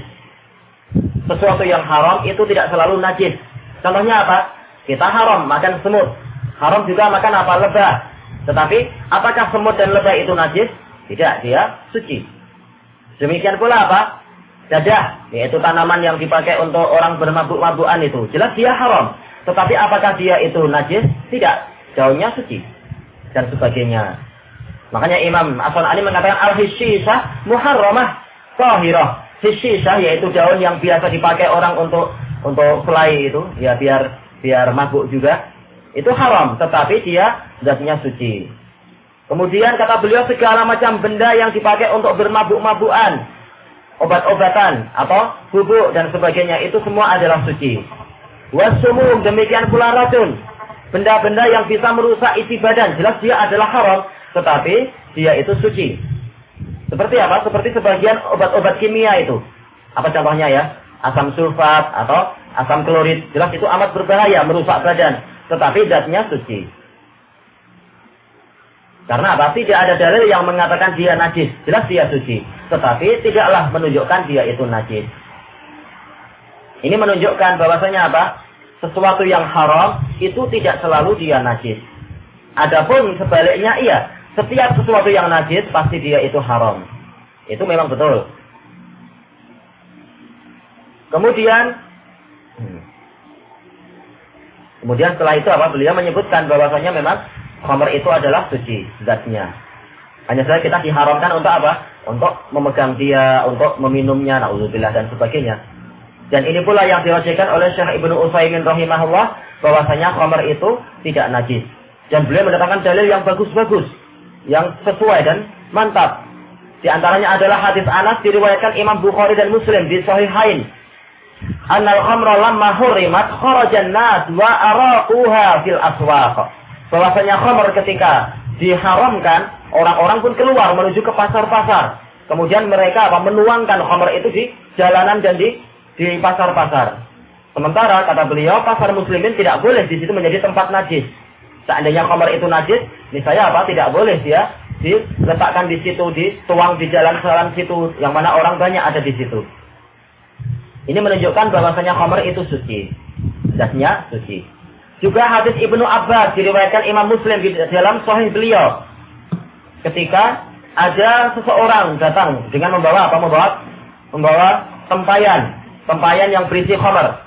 Speaker 1: Sesuatu yang haram itu tidak selalu najis. Contohnya apa? Kita haram makan semut. Haram juga makan apa? Lebah. Tetapi apakah semut dan lebah itu najis? Tidak, dia suci. Demikian pula apa? Dadah, yaitu tanaman yang dipakai untuk orang bermabuk-mabukan itu. Jelas dia haram. Tetapi apakah dia itu najis? Tidak. Daunnya suci. Dan sebagainya. Makanya Imam Aswan Ali mengatakan al-hishisah muharramah tahirah. Hishisah yaitu daun yang biasa dipakai orang untuk untuk fly itu. Ya biar biar mabuk juga. Itu haram. Tetapi dia zatnya suci. Kemudian kata beliau segala macam benda yang dipakai untuk bermabuk-mabukan, obat-obatan atau bubuk dan sebagainya itu semua adalah suci. Wasumum demikian pula racun. Benda-benda yang bisa merusak isi badan jelas dia adalah haram, tetapi dia itu suci. Seperti apa? Seperti sebagian obat-obat kimia itu. Apa contohnya ya? Asam sulfat atau asam klorid. Jelas itu amat berbahaya, merusak badan. Tetapi zatnya suci. Karena apa? Tidak ada dalil yang mengatakan dia najis. Jelas dia suci. Tetapi tidaklah menunjukkan dia itu najis. Ini menunjukkan bahwasanya apa? Sesuatu yang haram itu tidak selalu dia najis. Adapun sebaliknya iya. Setiap sesuatu yang najis pasti dia itu haram. Itu memang betul. Kemudian hmm. Kemudian setelah itu apa? Beliau menyebutkan bahwasanya memang khamr itu adalah suci zatnya. Hanya saja kita diharamkan untuk apa? Untuk memegang dia, untuk meminumnya, naudzubillah dan sebagainya. Dan ini pula yang dirasakan oleh Syekh Ibnu Utsaimin rahimahullah bahwasanya khamr itu tidak najis. Dan beliau mendatangkan dalil yang bagus-bagus, yang sesuai dan mantap. Di antaranya adalah hadis Anas diriwayatkan Imam Bukhari dan Muslim di Sahihain. Annal khamra lamma hurrimat kharajan nas wa araquha fil aswaq bahwasanya khamr ketika diharamkan, orang-orang pun keluar menuju ke pasar-pasar. Kemudian mereka apa menuangkan khamr itu di jalanan dan di di pasar-pasar. Sementara kata beliau pasar muslimin tidak boleh di situ menjadi tempat najis. Seandainya khamr itu najis, saya apa tidak boleh dia diletakkan di situ, dituang di jalan-jalan situ yang mana orang banyak ada di situ. Ini menunjukkan bahwasanya khamr itu suci. Zatnya suci. Juga hadis Ibnu Abbas diriwayatkan Imam Muslim di dalam sahih beliau. Ketika ada seseorang datang dengan membawa apa? Membawa membawa tempayan, tempayan yang berisi khamar,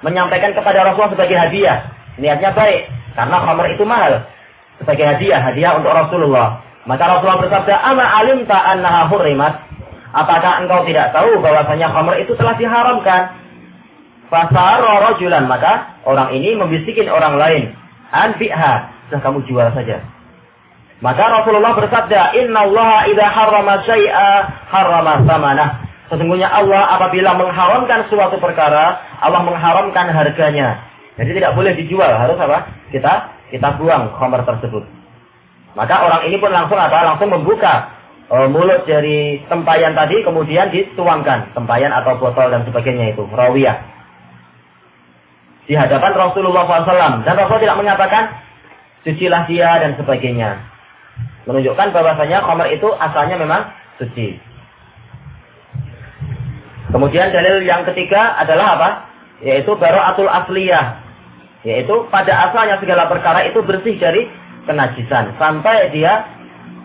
Speaker 1: menyampaikan kepada Rasulullah sebagai hadiah. Niatnya baik karena khamar itu mahal. Sebagai hadiah, hadiah untuk Rasulullah. Maka Rasulullah bersabda, "Ama alimta annaha hurrimat?" Apakah engkau tidak tahu bahwasanya khamr itu telah diharamkan? Fasara rajulan, maka orang ini membisikin orang lain, "Anfi'ha." Sudah kamu jual saja. Maka Rasulullah bersabda, "Inna Allah idza harrama syai'a harrama samanah." Sesungguhnya Allah apabila mengharamkan suatu perkara, Allah mengharamkan harganya. Jadi tidak boleh dijual, harus apa? Kita kita buang khamr tersebut. Maka orang ini pun langsung apa? Langsung membuka uh, mulut dari tempayan tadi, kemudian dituangkan tempayan atau botol dan sebagainya itu, rawiyah. Di hadapan Rasulullah SAW. Dan Rasul tidak mengatakan, sucilah dia dan sebagainya. Menunjukkan bahwasanya khamr itu asalnya memang suci. Kemudian dalil yang ketiga adalah apa? Yaitu atul asliyah. Yaitu pada asalnya segala perkara itu bersih dari kenajisan sampai dia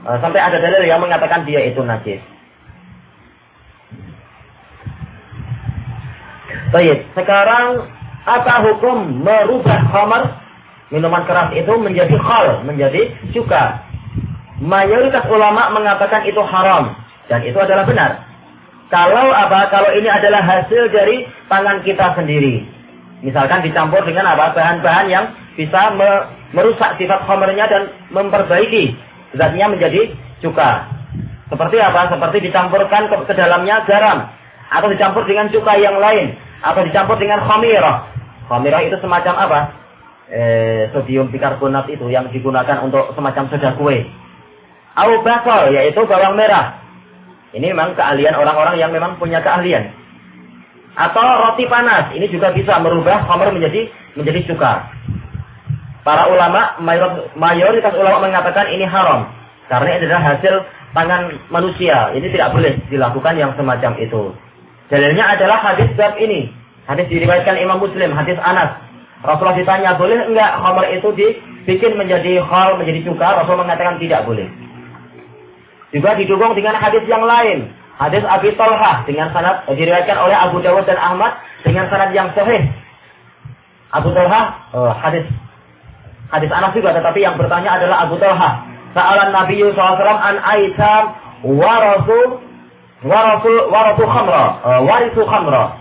Speaker 1: uh, sampai ada dalil yang mengatakan dia itu najis. Baik, sekarang apa hukum merubah khamar minuman keras itu menjadi khal, menjadi cuka? Mayoritas ulama mengatakan itu haram dan itu adalah benar. Kalau apa? Kalau ini adalah hasil dari tangan kita sendiri. Misalkan dicampur dengan apa? Bahan-bahan yang bisa me merusak sifat khomernya dan memperbaiki zatnya menjadi cuka. Seperti apa? Seperti dicampurkan ke, ke dalamnya garam atau dicampur dengan cuka yang lain atau dicampur dengan khamirah. Khamirah itu semacam apa? Eh, sodium bikarbonat itu yang digunakan untuk semacam soda kue. Au bakal yaitu bawang merah. Ini memang keahlian orang-orang yang memang punya keahlian. Atau roti panas, ini juga bisa merubah khamr menjadi menjadi cuka. Para ulama, mayoritas ulama mengatakan ini haram. Karena ini adalah hasil tangan manusia. Ini tidak boleh dilakukan yang semacam itu. Dalilnya adalah hadis bab ini. Hadis diriwayatkan Imam Muslim, hadis Anas. Rasulullah ditanya, boleh enggak khamar itu dibikin menjadi hal, menjadi cuka? Rasul mengatakan tidak boleh. Juga didukung dengan hadis yang lain. Hadis Abi Talha dengan sanad diriwayatkan oleh Abu Dawud dan Ahmad dengan sanad yang sahih. Abu Talha, uh, hadis Hadis Anas juga, tetapi yang bertanya adalah Abu Talha. Sa'alan Nabi SAW an Aisyah warasu warasu warasu khamra, uh, warisu khamra.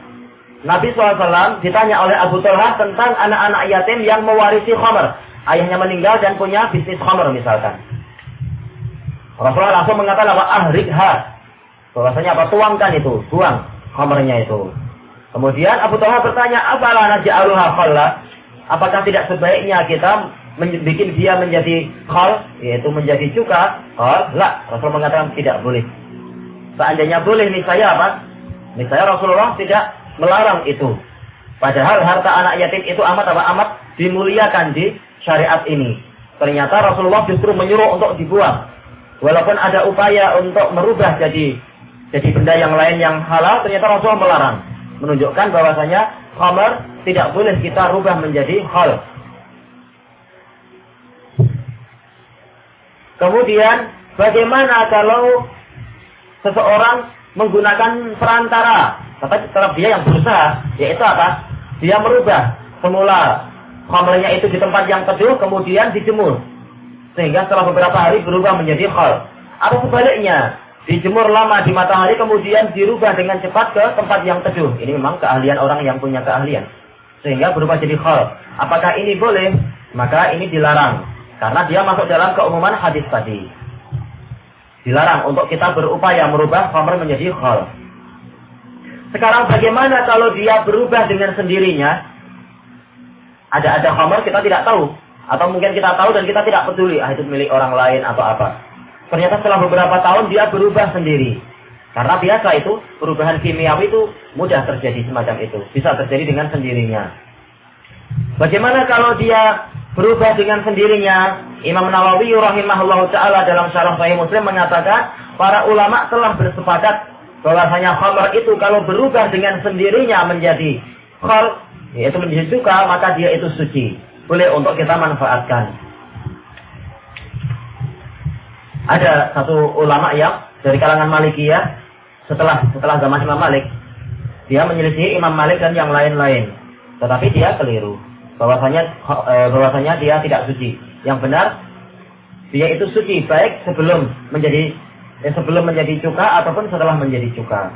Speaker 1: Nabi SAW ditanya oleh Abu Talha tentang anak-anak yatim yang mewarisi khamr. Ayahnya meninggal dan punya bisnis khamr misalkan. Rasulullah langsung mengatakan apa? Ahrikha. Bahwasanya apa? Tuangkan itu, tuang khamrnya itu. Kemudian Abu Talha bertanya, apalah naj'aluha khalla? Apakah tidak sebaiknya kita bikin dia menjadi khal, yaitu menjadi cuka, khal, lah. Rasul mengatakan tidak boleh. Seandainya boleh, nih saya apa? Nih saya Rasulullah tidak melarang itu. Padahal harta anak yatim itu amat apa amat dimuliakan di syariat ini. Ternyata Rasulullah justru menyuruh untuk dibuang. Walaupun ada upaya untuk merubah jadi jadi benda yang lain yang halal, ternyata Rasulullah melarang. Menunjukkan bahwasanya khamar tidak boleh kita rubah menjadi hal. Kemudian bagaimana kalau seseorang menggunakan perantara, tetapi tetap dia yang berusaha, yaitu apa? Dia merubah semula khamrnya itu di tempat yang teduh, kemudian dijemur. Sehingga setelah beberapa hari berubah menjadi khal. Atau sebaliknya, dijemur lama di matahari kemudian dirubah dengan cepat ke tempat yang teduh. Ini memang keahlian orang yang punya keahlian. Sehingga berubah jadi khal. Apakah ini boleh? Maka ini dilarang. Karena dia masuk dalam keumuman hadis tadi. Dilarang untuk kita berupaya merubah khamr menjadi khal. Sekarang bagaimana kalau dia berubah dengan sendirinya? Ada ada khamr kita tidak tahu. Atau mungkin kita tahu dan kita tidak peduli. Ah itu milik orang lain atau apa. Ternyata setelah beberapa tahun dia berubah sendiri. Karena biasa itu perubahan kimiawi itu mudah terjadi semacam itu. Bisa terjadi dengan sendirinya. Bagaimana kalau dia berubah dengan sendirinya. Imam Nawawi rahimahullah taala dalam syarah Sahih Muslim mengatakan para ulama telah bersepakat bahwasanya khamr itu kalau berubah dengan sendirinya menjadi khal yaitu menjadi suka maka dia itu suci. Boleh untuk kita manfaatkan. Ada satu ulama yang dari kalangan Malikiyah setelah setelah zaman Imam Malik dia menyelisih Imam Malik dan yang lain-lain. Tetapi dia keliru bahwasanya eh, bahwasanya dia tidak suci. Yang benar dia itu suci baik sebelum menjadi eh, sebelum menjadi cuka ataupun setelah menjadi cuka.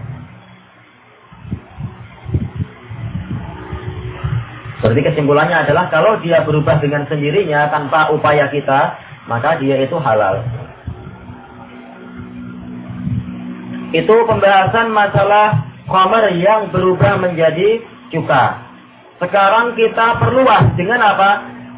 Speaker 1: Berarti kesimpulannya adalah kalau dia berubah dengan sendirinya tanpa upaya kita, maka dia itu halal. Itu pembahasan masalah khamar yang berubah menjadi cuka. Sekarang kita perluas dengan apa?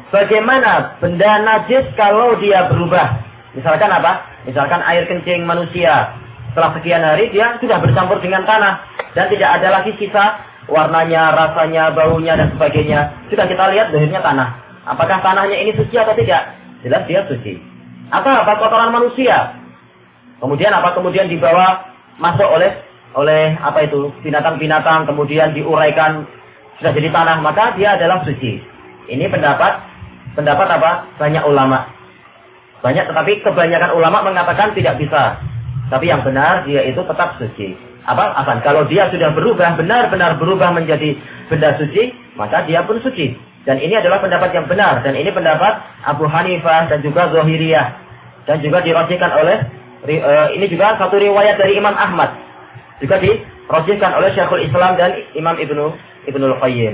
Speaker 1: Bagaimana benda najis kalau dia berubah? Misalkan apa? Misalkan air kencing manusia. Setelah sekian hari dia sudah bercampur dengan tanah. Dan tidak ada lagi sisa warnanya, rasanya, baunya dan sebagainya. Sudah kita lihat akhirnya tanah. Apakah tanahnya ini suci atau tidak? Jelas dia suci. Apa apa kotoran manusia? Kemudian apa kemudian dibawa masuk oleh oleh apa itu binatang-binatang kemudian diuraikan sudah jadi tanah maka dia adalah suci. Ini pendapat pendapat apa? Banyak ulama. Banyak tetapi kebanyakan ulama mengatakan tidak bisa. Tapi yang benar dia itu tetap suci apa? Akan kalau dia sudah berubah benar-benar berubah menjadi benda suci maka dia pun suci. Dan ini adalah pendapat yang benar. Dan ini pendapat Abu Hanifah dan juga Zohiriyah dan juga dirojihkan oleh uh, ini juga satu riwayat dari Imam Ahmad. Juga dirojihkan oleh Syekhul Islam dan Imam Ibnu Ibnu Qayyim.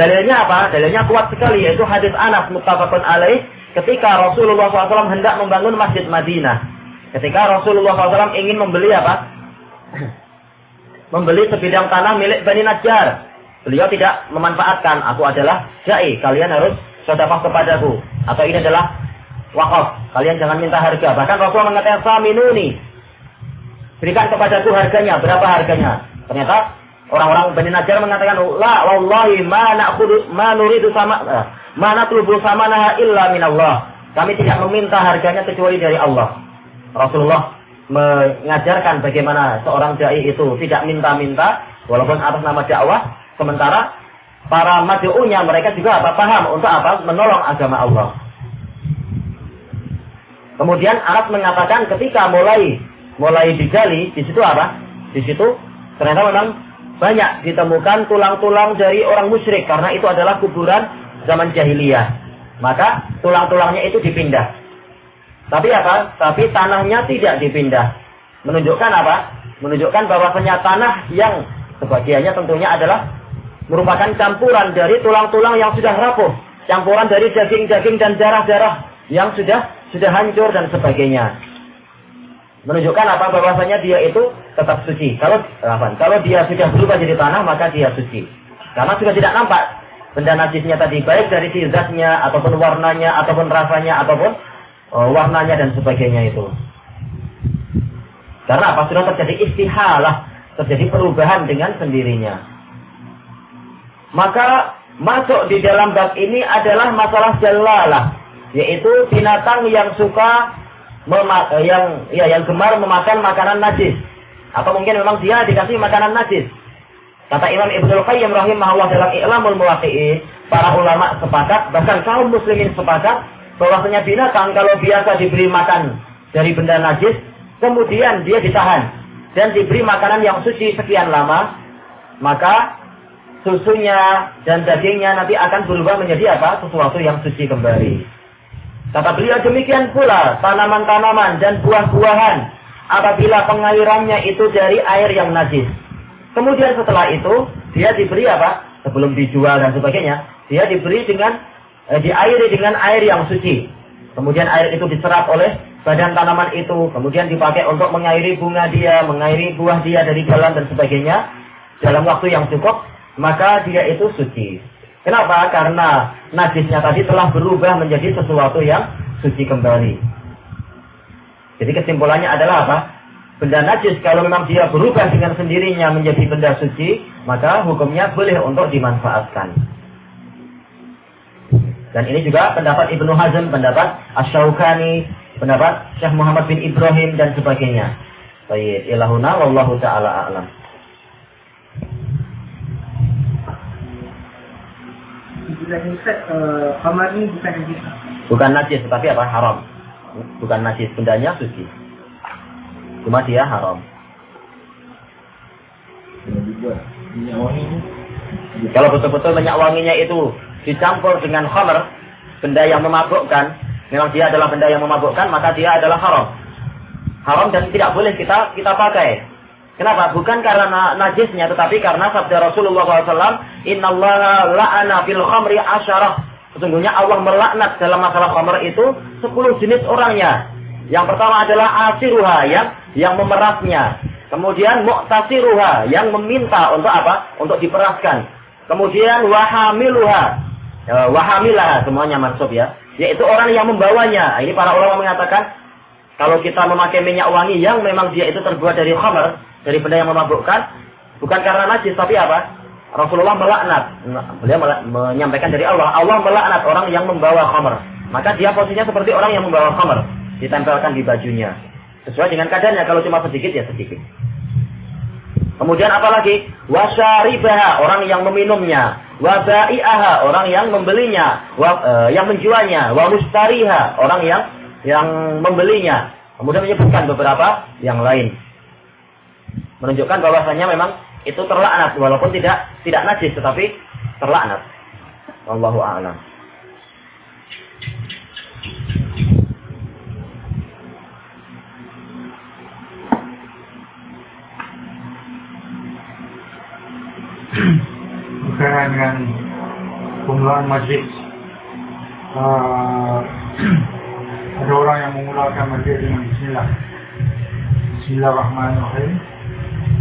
Speaker 1: Dalilnya apa? Dalilnya kuat sekali yaitu hadis Anas muttafaqun alaih ketika Rasulullah SAW hendak membangun Masjid Madinah Ketika Rasulullah SAW ingin membeli apa? membeli sebidang tanah milik Bani Najjar. Beliau tidak memanfaatkan, aku adalah jai, kalian harus sedekah kepadaku. Atau ini adalah wakaf, kalian jangan minta harga. Bahkan Rasulullah mengatakan, saminuni. Berikan kepadaku harganya, berapa harganya. Ternyata orang-orang Bani Najjar mengatakan, la wallahi ma na'khudhu ma nuridu sama eh, ma natlubu samanaha illa minallah. Kami tidak meminta harganya kecuali dari Allah. Rasulullah mengajarkan bagaimana seorang dai itu tidak minta-minta walaupun atas nama dakwah sementara para mad'unya mereka juga apa paham untuk apa menolong agama Allah. Kemudian Anas mengatakan ketika mulai mulai digali di situ apa? Di situ ternyata memang banyak ditemukan tulang-tulang dari orang musyrik karena itu adalah kuburan zaman jahiliyah. Maka tulang-tulangnya itu dipindah. Tapi apa? Tapi tanahnya tidak dipindah. Menunjukkan apa? Menunjukkan bahwasanya tanah yang sebagiannya tentunya adalah merupakan campuran dari tulang-tulang yang sudah rapuh, campuran dari daging-daging dan darah-darah yang sudah sudah hancur dan sebagainya. Menunjukkan apa? Bahwasanya dia itu tetap suci. Kalau apa? Kalau dia sudah berubah jadi tanah, maka dia suci. Karena sudah tidak nampak benda najisnya tadi baik dari sizatnya ataupun warnanya ataupun rasanya ataupun warnanya dan sebagainya itu. Karena apa? Sudah terjadi istihalah, terjadi perubahan dengan sendirinya. Maka masuk di dalam bab ini adalah masalah jalalah, yaitu binatang yang suka eh, yang ya yang gemar memakan makanan najis atau mungkin memang dia dikasih makanan najis. Kata Imam Ibnu Qayyim rahimahullah dalam I'lamul Muwaqqi'in, para ulama sepakat, bahkan kaum muslimin sepakat bahwasanya binatang kalau biasa diberi makan dari benda najis, kemudian dia ditahan dan diberi makanan yang suci sekian lama, maka susunya dan dagingnya nanti akan berubah menjadi apa? Sesuatu yang suci kembali. Kata beliau demikian pula tanaman-tanaman dan buah-buahan apabila pengairannya itu dari air yang najis. Kemudian setelah itu dia diberi apa? Sebelum dijual dan sebagainya, dia diberi dengan diairi dengan air yang suci. Kemudian air itu diserap oleh badan tanaman itu, kemudian dipakai untuk mengairi bunga dia, mengairi buah dia dari jalan dan sebagainya dalam waktu yang cukup, maka dia itu suci. Kenapa? Karena najisnya tadi telah berubah menjadi sesuatu yang suci kembali. Jadi kesimpulannya adalah apa? Benda najis kalau memang dia berubah dengan sendirinya menjadi benda suci, maka hukumnya boleh untuk dimanfaatkan. Dan ini juga pendapat Ibnu Hazm, pendapat Asy-Syaukani, pendapat Syekh Muhammad bin Ibrahim dan sebagainya. Baik, ilahuna wallahu taala a'lam.
Speaker 2: kamar ini bukan najis.
Speaker 1: Bukan najis, tetapi apa? Haram. Bukan najis, bendanya suci. Cuma dia haram. Kalau betul-betul minyak wanginya itu dicampur dengan khamr, benda yang memabukkan, memang dia adalah benda yang memabukkan, maka dia adalah haram. Haram dan tidak boleh kita kita pakai. Kenapa? Bukan karena najisnya, tetapi karena sabda Rasulullah SAW, Inna Allah la'ana fil khamri asyarah. Sesungguhnya Allah melaknat dalam masalah khamr itu sepuluh jenis orangnya. Yang pertama adalah asiruha, yang yang memerasnya. Kemudian mu'tasiruha, yang meminta untuk apa? Untuk diperaskan. Kemudian wahamiluha, wahamilah semuanya mansub ya. Yaitu orang yang membawanya. Ini para ulama mengatakan kalau kita memakai minyak wangi yang memang dia itu terbuat dari khamr, dari benda yang memabukkan bukan karena najis tapi apa? Rasulullah melaknat. Beliau menyampaikan dari Allah, Allah melaknat orang yang membawa khamr. Maka dia posisinya seperti orang yang membawa khamr, ditempelkan di bajunya. Sesuai dengan kadarnya, kalau cuma sedikit ya sedikit. Kemudian apa lagi? Wasyaribaha, orang yang meminumnya. Wabai'aha, orang yang membelinya. Uh, yang menjualnya. Wa mustariha, orang yang yang membelinya. Kemudian menyebutkan beberapa yang lain menunjukkan bahwasanya memang itu terlaknat walaupun tidak tidak najis tetapi terlaknat. Allahu a'lam.
Speaker 2: Berkaitan dengan pengelolaan majlis uh, ada orang yang memulakan majlis dengan Bismillah Bismillahirrahmanirrahim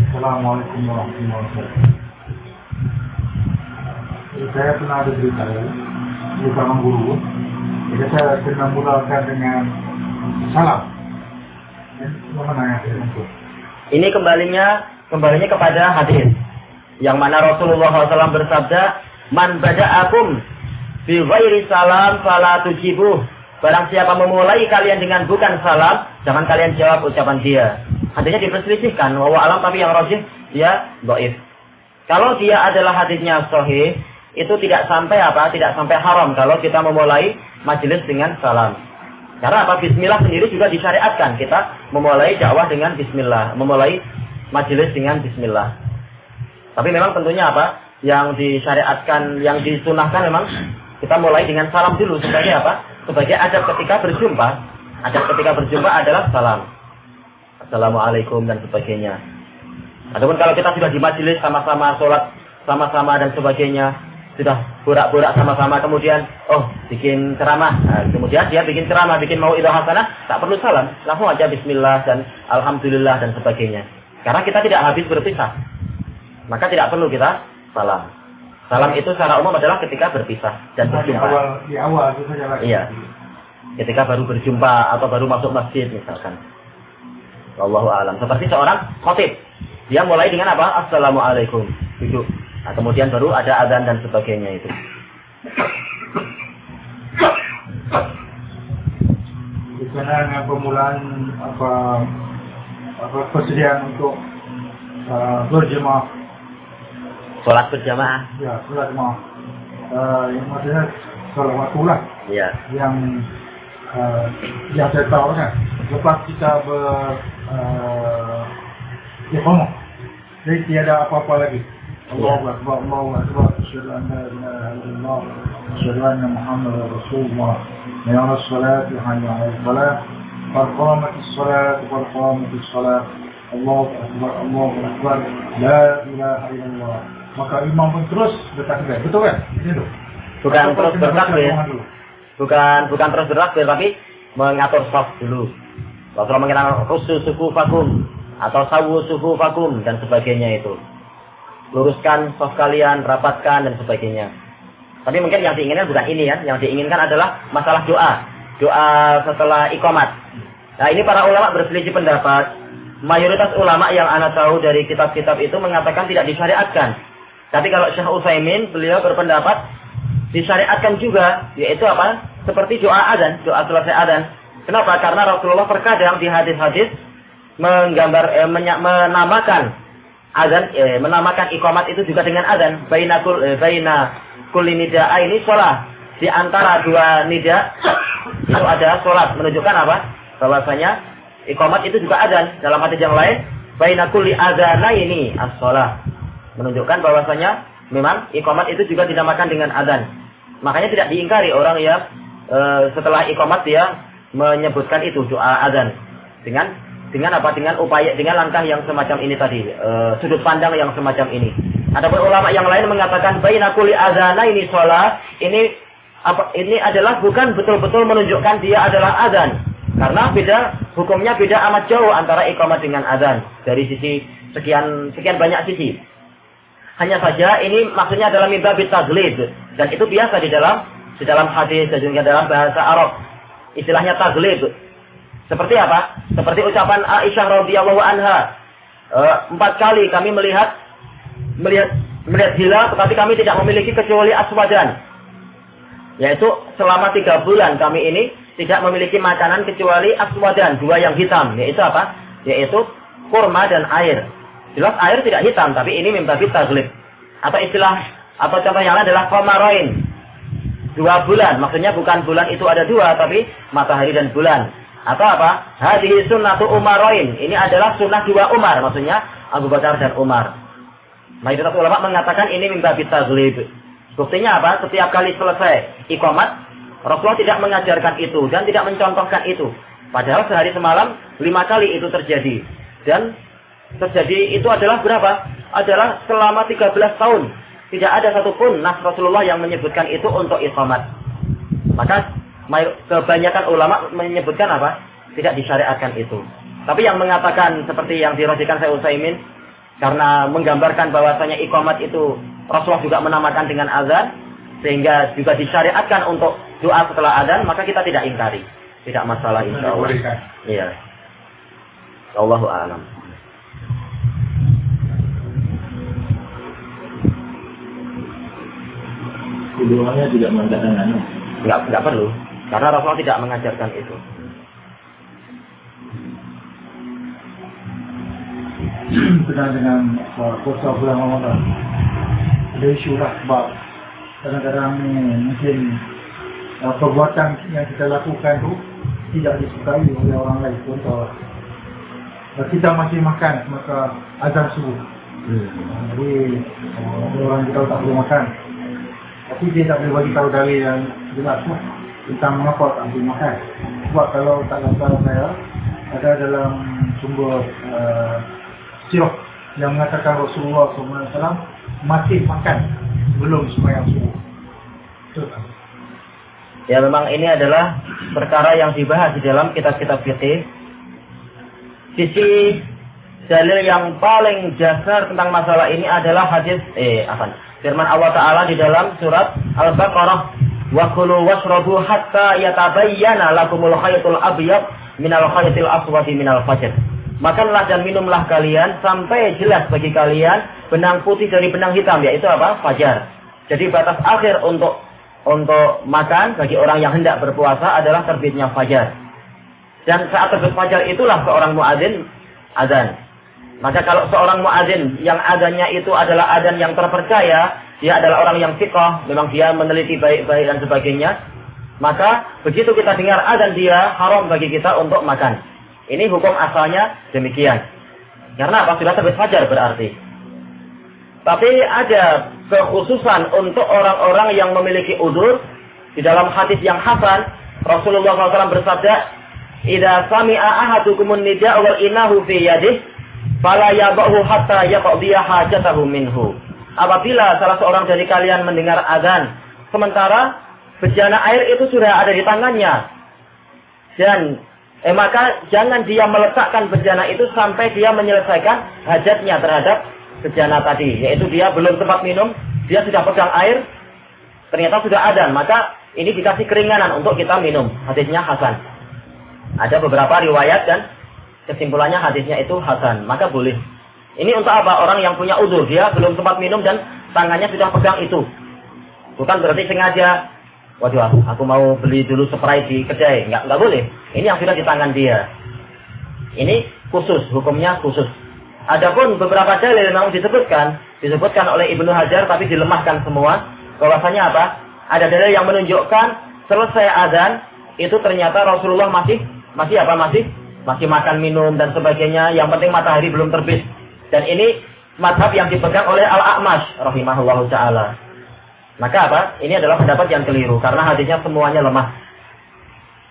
Speaker 2: Assalamualaikum warahmatullahi wabarakatuh. Saya pernah ada berita di seorang guru. Jadi saya pernah mulakan dengan salam.
Speaker 1: Ini kembalinya kembalinya kepada hadis yang mana Rasulullah SAW bersabda, "Man bada'akum bi ghairi salam fala tujibuh." Barang siapa memulai kalian dengan bukan salam, jangan kalian jawab ucapan dia. Hadisnya diperselisihkan, bahwa alam tapi yang rojih dia doif. Kalau dia adalah hadisnya sahih, itu tidak sampai apa? Tidak sampai haram kalau kita memulai majelis dengan salam. Karena apa? Bismillah sendiri juga disyariatkan. Kita memulai dakwah dengan Bismillah, memulai majelis dengan Bismillah. Tapi memang tentunya apa? Yang disyariatkan, yang disunahkan memang kita mulai dengan salam dulu sebagai apa? sebagai adab ketika berjumpa. Adab ketika berjumpa adalah salam. Assalamualaikum dan sebagainya. Adapun kalau kita sudah di majelis sama-sama sholat sama-sama dan sebagainya, sudah borak-borak sama-sama kemudian oh bikin ceramah nah, kemudian dia bikin ceramah bikin mau itu hasanah tak perlu salam langsung aja bismillah dan alhamdulillah dan sebagainya karena kita tidak habis berpisah maka tidak perlu kita salam Salam itu secara umum adalah ketika berpisah dan nah, berjumpa.
Speaker 2: Di awal, di awal itu saja
Speaker 1: Iya. Ketika baru berjumpa atau baru masuk masjid misalkan. Allahu alam. Seperti seorang khotib. Dia mulai dengan apa? Assalamualaikum. Duduk. Nah, kemudian baru ada adzan dan sebagainya itu.
Speaker 2: Di sana dengan pemulaan apa apa persediaan untuk uh, berjemaah
Speaker 1: Sholat berjamaah.
Speaker 2: Ya, sholat berjamaah. Uh, yang maksudnya sholat waktu lah.
Speaker 1: Ya.
Speaker 2: Yang uh, yang saya tahu kan, lepas kita ber uh, ya ngomong, jadi tiada apa-apa lagi. Allahu Akbar, Allahu Akbar, asyhadu an la ilaha illallah, asyhadu anna Muhammadar Rasulullah. Ya salat, hayya 'alal salat. قد قامت الصلاة قد قامت الصلاة الله أكبر الله أكبر لا إله إلا الله maka imam pun terus bertakbir. Betul kan? Itu.
Speaker 1: Bukan Atau terus bertakbir. Bukan bukan terus bertakbir tapi mengatur saf dulu. Rasulullah mengenal rusu suku vakum atau sawu suku vakum dan sebagainya itu. Luruskan saf kalian, rapatkan dan sebagainya. Tapi mungkin yang diinginkan bukan ini ya, yang diinginkan adalah masalah doa. Doa setelah ikomat. Nah ini para ulama berselisih pendapat. Mayoritas ulama yang anak tahu dari kitab-kitab itu mengatakan tidak disyariatkan. Tapi kalau Syekh Utsaimin beliau berpendapat disyariatkan juga yaitu apa? Seperti doa adzan, doa selesai adzan. Kenapa? Karena Rasulullah terkadang di hadis-hadis menggambar eh, menamakan adzan eh, menamakan iqamat itu juga dengan adzan. Baina kul eh, baina kulli nida ini sholat. Di antara dua nida itu ada sholat menunjukkan apa? Bahwasanya iqamat itu juga adzan. Dalam hadis yang lain, baina kulli adzana ini as-shalah menunjukkan bahwasanya memang ikomat itu juga dinamakan dengan adzan. Makanya tidak diingkari orang yang e, setelah ikomat dia menyebutkan itu doa azan dengan dengan apa? Dengan upaya dengan langkah yang semacam ini tadi e, sudut pandang yang semacam ini. Ada ulama yang lain mengatakan bainakuli azana ini sholat ini apa ini adalah bukan betul-betul menunjukkan dia adalah azan karena beda hukumnya beda amat jauh antara ikomat dengan azan dari sisi sekian sekian banyak sisi hanya saja ini maksudnya adalah mimba taglid dan itu biasa di dalam di dalam hadis dan juga dalam bahasa Arab istilahnya taglid seperti apa? Seperti ucapan Aisyah radhiyallahu anha. E, empat kali kami melihat melihat melihat hilal, tetapi kami tidak memiliki kecuali aswadan. Yaitu selama tiga bulan kami ini tidak memiliki makanan kecuali aswadan, dua yang hitam. Yaitu apa? Yaitu kurma dan air. Jelas air tidak hitam, tapi ini mimpi taglib. Atau istilah atau contoh yang lain adalah komaroin. Dua bulan, maksudnya bukan bulan itu ada dua, tapi matahari dan bulan. Atau apa? Hadhi sunnatu umaroin. Ini adalah sunnah dua Umar. Maksudnya Abu Bakar dan Umar. Mayoritas ulama mengatakan ini mimba bitaghlib. Buktinya apa? Setiap kali selesai ikomat, Rasulullah tidak mengajarkan itu dan tidak mencontohkan itu. Padahal sehari semalam lima kali itu terjadi. Dan terjadi itu adalah berapa? Adalah selama 13 tahun. Tidak ada satupun nas Rasulullah yang menyebutkan itu untuk ikomat. Maka kebanyakan ulama menyebutkan apa? Tidak disyariatkan itu. Tapi yang mengatakan seperti yang dirosikan saya Utsaimin karena menggambarkan bahwasanya ikomat itu Rasulullah juga menamakan dengan azan sehingga juga disyariatkan untuk doa setelah azan maka kita tidak ingkari tidak masalah insya Allah iya Allahu a'lam
Speaker 3: Keduanya tidak mengatakan anu.
Speaker 1: Enggak, enggak perlu. Karena Rasulullah tidak mengajarkan itu.
Speaker 2: Sedang dengan puasa bulan Ramadan. Ada isu lah sebab kadang-kadang mungkin uh, perbuatan yang kita lakukan tu tidak disukai oleh orang lain. Contoh uh, kita masih makan maka azan subuh. Hmm. Jadi uh, orang kita tak boleh makan. Tapi dia tak boleh bagi tahu dari yang jelas lah tentang mengapa tak boleh makan. Sebab kalau tak langsung saya, ada dalam sumber uh, sirah yang mengatakan Rasulullah SAW masih makan sebelum sembahyang subuh.
Speaker 1: Ya memang ini adalah perkara yang dibahas di dalam kitab-kitab fikih. Sisi dalil yang paling dasar tentang masalah ini adalah hadis eh apa? Firman Allah Taala di dalam surat Al-Baqarah wa kulu washrabu hatta yatabayyana lakumul khaytul abyad minal khaytil aswadi minal fajr. Makanlah dan minumlah kalian sampai jelas bagi kalian benang putih dari benang hitam yaitu apa? Fajar. Jadi batas akhir untuk untuk makan bagi orang yang hendak berpuasa adalah terbitnya fajar. Dan saat terbit fajar itulah seorang muadzin azan. Maka kalau seorang muadzin yang adanya itu adalah adan yang terpercaya, dia adalah orang yang fikoh, memang dia meneliti baik-baik dan sebagainya, maka begitu kita dengar adan dia haram bagi kita untuk makan. Ini hukum asalnya demikian. Karena apa? Sudah terbit fajar berarti. Tapi ada kekhususan untuk orang-orang yang memiliki udur. Di dalam hadis yang hasan, Rasulullah SAW bersabda, Ida sami'a ahadukumun nida wal inahu fi yadih, fala yabahu hatta yaqdiya hajatahu minhu apabila salah seorang dari kalian mendengar azan, sementara bejana air itu sudah ada di tangannya. Dan eh, maka jangan dia meletakkan bejana itu sampai dia menyelesaikan hajatnya terhadap bejana tadi. Yaitu dia belum sempat minum, dia sudah pegang air, ternyata sudah azan. Maka ini dikasih keringanan untuk kita minum. Hadisnya Hasan. Ada beberapa riwayat dan kesimpulannya hadisnya itu Hasan. Maka boleh ini untuk apa? Orang yang punya udur. Dia belum sempat minum dan tangannya sudah pegang itu. Bukan berarti sengaja. Waduh, aku mau beli dulu spray di kedai. Enggak, enggak boleh. Ini yang sudah di tangan dia. Ini khusus, hukumnya khusus. Adapun beberapa dalil memang disebutkan, disebutkan oleh Ibnu Hajar tapi dilemahkan semua. Bahwasanya apa? Ada dalil yang menunjukkan selesai azan itu ternyata Rasulullah masih masih apa? Masih masih makan minum dan sebagainya. Yang penting matahari belum terbit. Dan ini madhab yang dipegang oleh Al-A'mash rahimahullahu taala. Maka apa? Ini adalah pendapat yang keliru karena hadisnya semuanya lemah.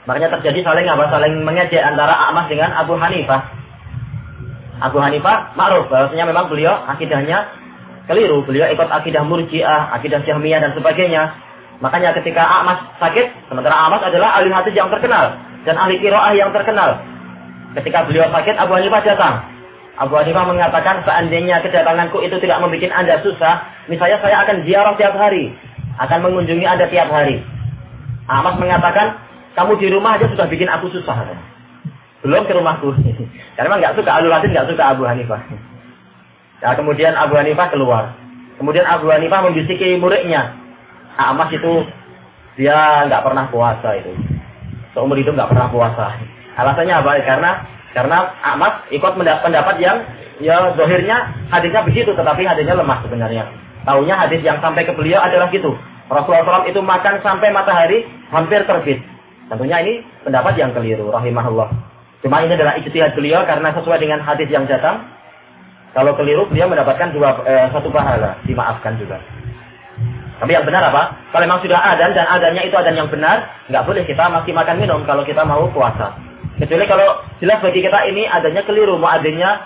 Speaker 1: Makanya terjadi saling apa? Saling mengejek antara Ahmad dengan Abu Hanifah. Abu Hanifah ma'ruf bahwasanya memang beliau akidahnya keliru. Beliau ikut akidah Murji'ah, akidah Jahmiyah dan sebagainya. Makanya ketika Ahmad sakit, sementara Ahmad adalah ahli hadis yang terkenal dan ahli kiroah yang terkenal. Ketika beliau sakit, Abu Hanifah datang. Abu Hanifah mengatakan seandainya kedatanganku itu tidak membuat anda susah, misalnya saya akan ziarah tiap hari, akan mengunjungi anda tiap hari. Ahmad mengatakan kamu di rumah aja sudah bikin aku susah. Belum ke rumahku. Karena memang nggak suka Alul Hasin nggak suka Abu Hanifah. Nah, kemudian Abu Hanifah keluar. Kemudian Abu Hanifah membisiki muridnya. Amas itu dia nggak pernah puasa itu. Seumur itu nggak pernah puasa. Alasannya apa? Karena karena Amas ikut mendapat pendapat yang ya zahirnya hadisnya begitu, tetapi hadisnya lemah sebenarnya. Tahunya hadis yang sampai ke beliau adalah gitu. Rasulullah SAW itu makan sampai matahari hampir terbit. Tentunya ini pendapat yang keliru, rahimahullah. Cuma ini adalah ijtihad beliau karena sesuai dengan hadis yang datang. Kalau keliru, beliau mendapatkan dua eh, satu pahala, dimaafkan juga. Tapi yang benar apa? Kalau memang sudah adan dan adanya itu adan yang benar, nggak boleh kita masih makan minum kalau kita mau puasa. Kecuali kalau jelas bagi kita ini adanya keliru, mau adanya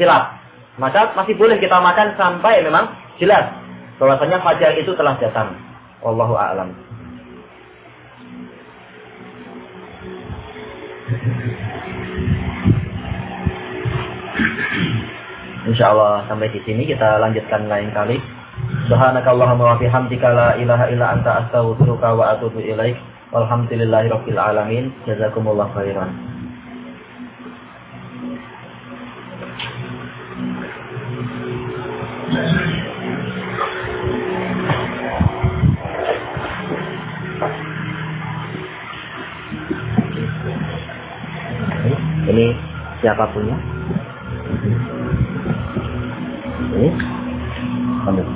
Speaker 1: silap. Maka masih boleh kita makan sampai memang jelas bahwasanya fajar itu telah datang. Wallahu a'lam. Insya Allah sampai di sini kita lanjutkan lain kali. Subhanakallahumma wa bihamdika la ilaha illa anta astaghfiruka wa atubu ilaik. Walhamdulillahirabbil alamin. Jazakumullah khairan. Ini siapa punya? Ini? Ambil.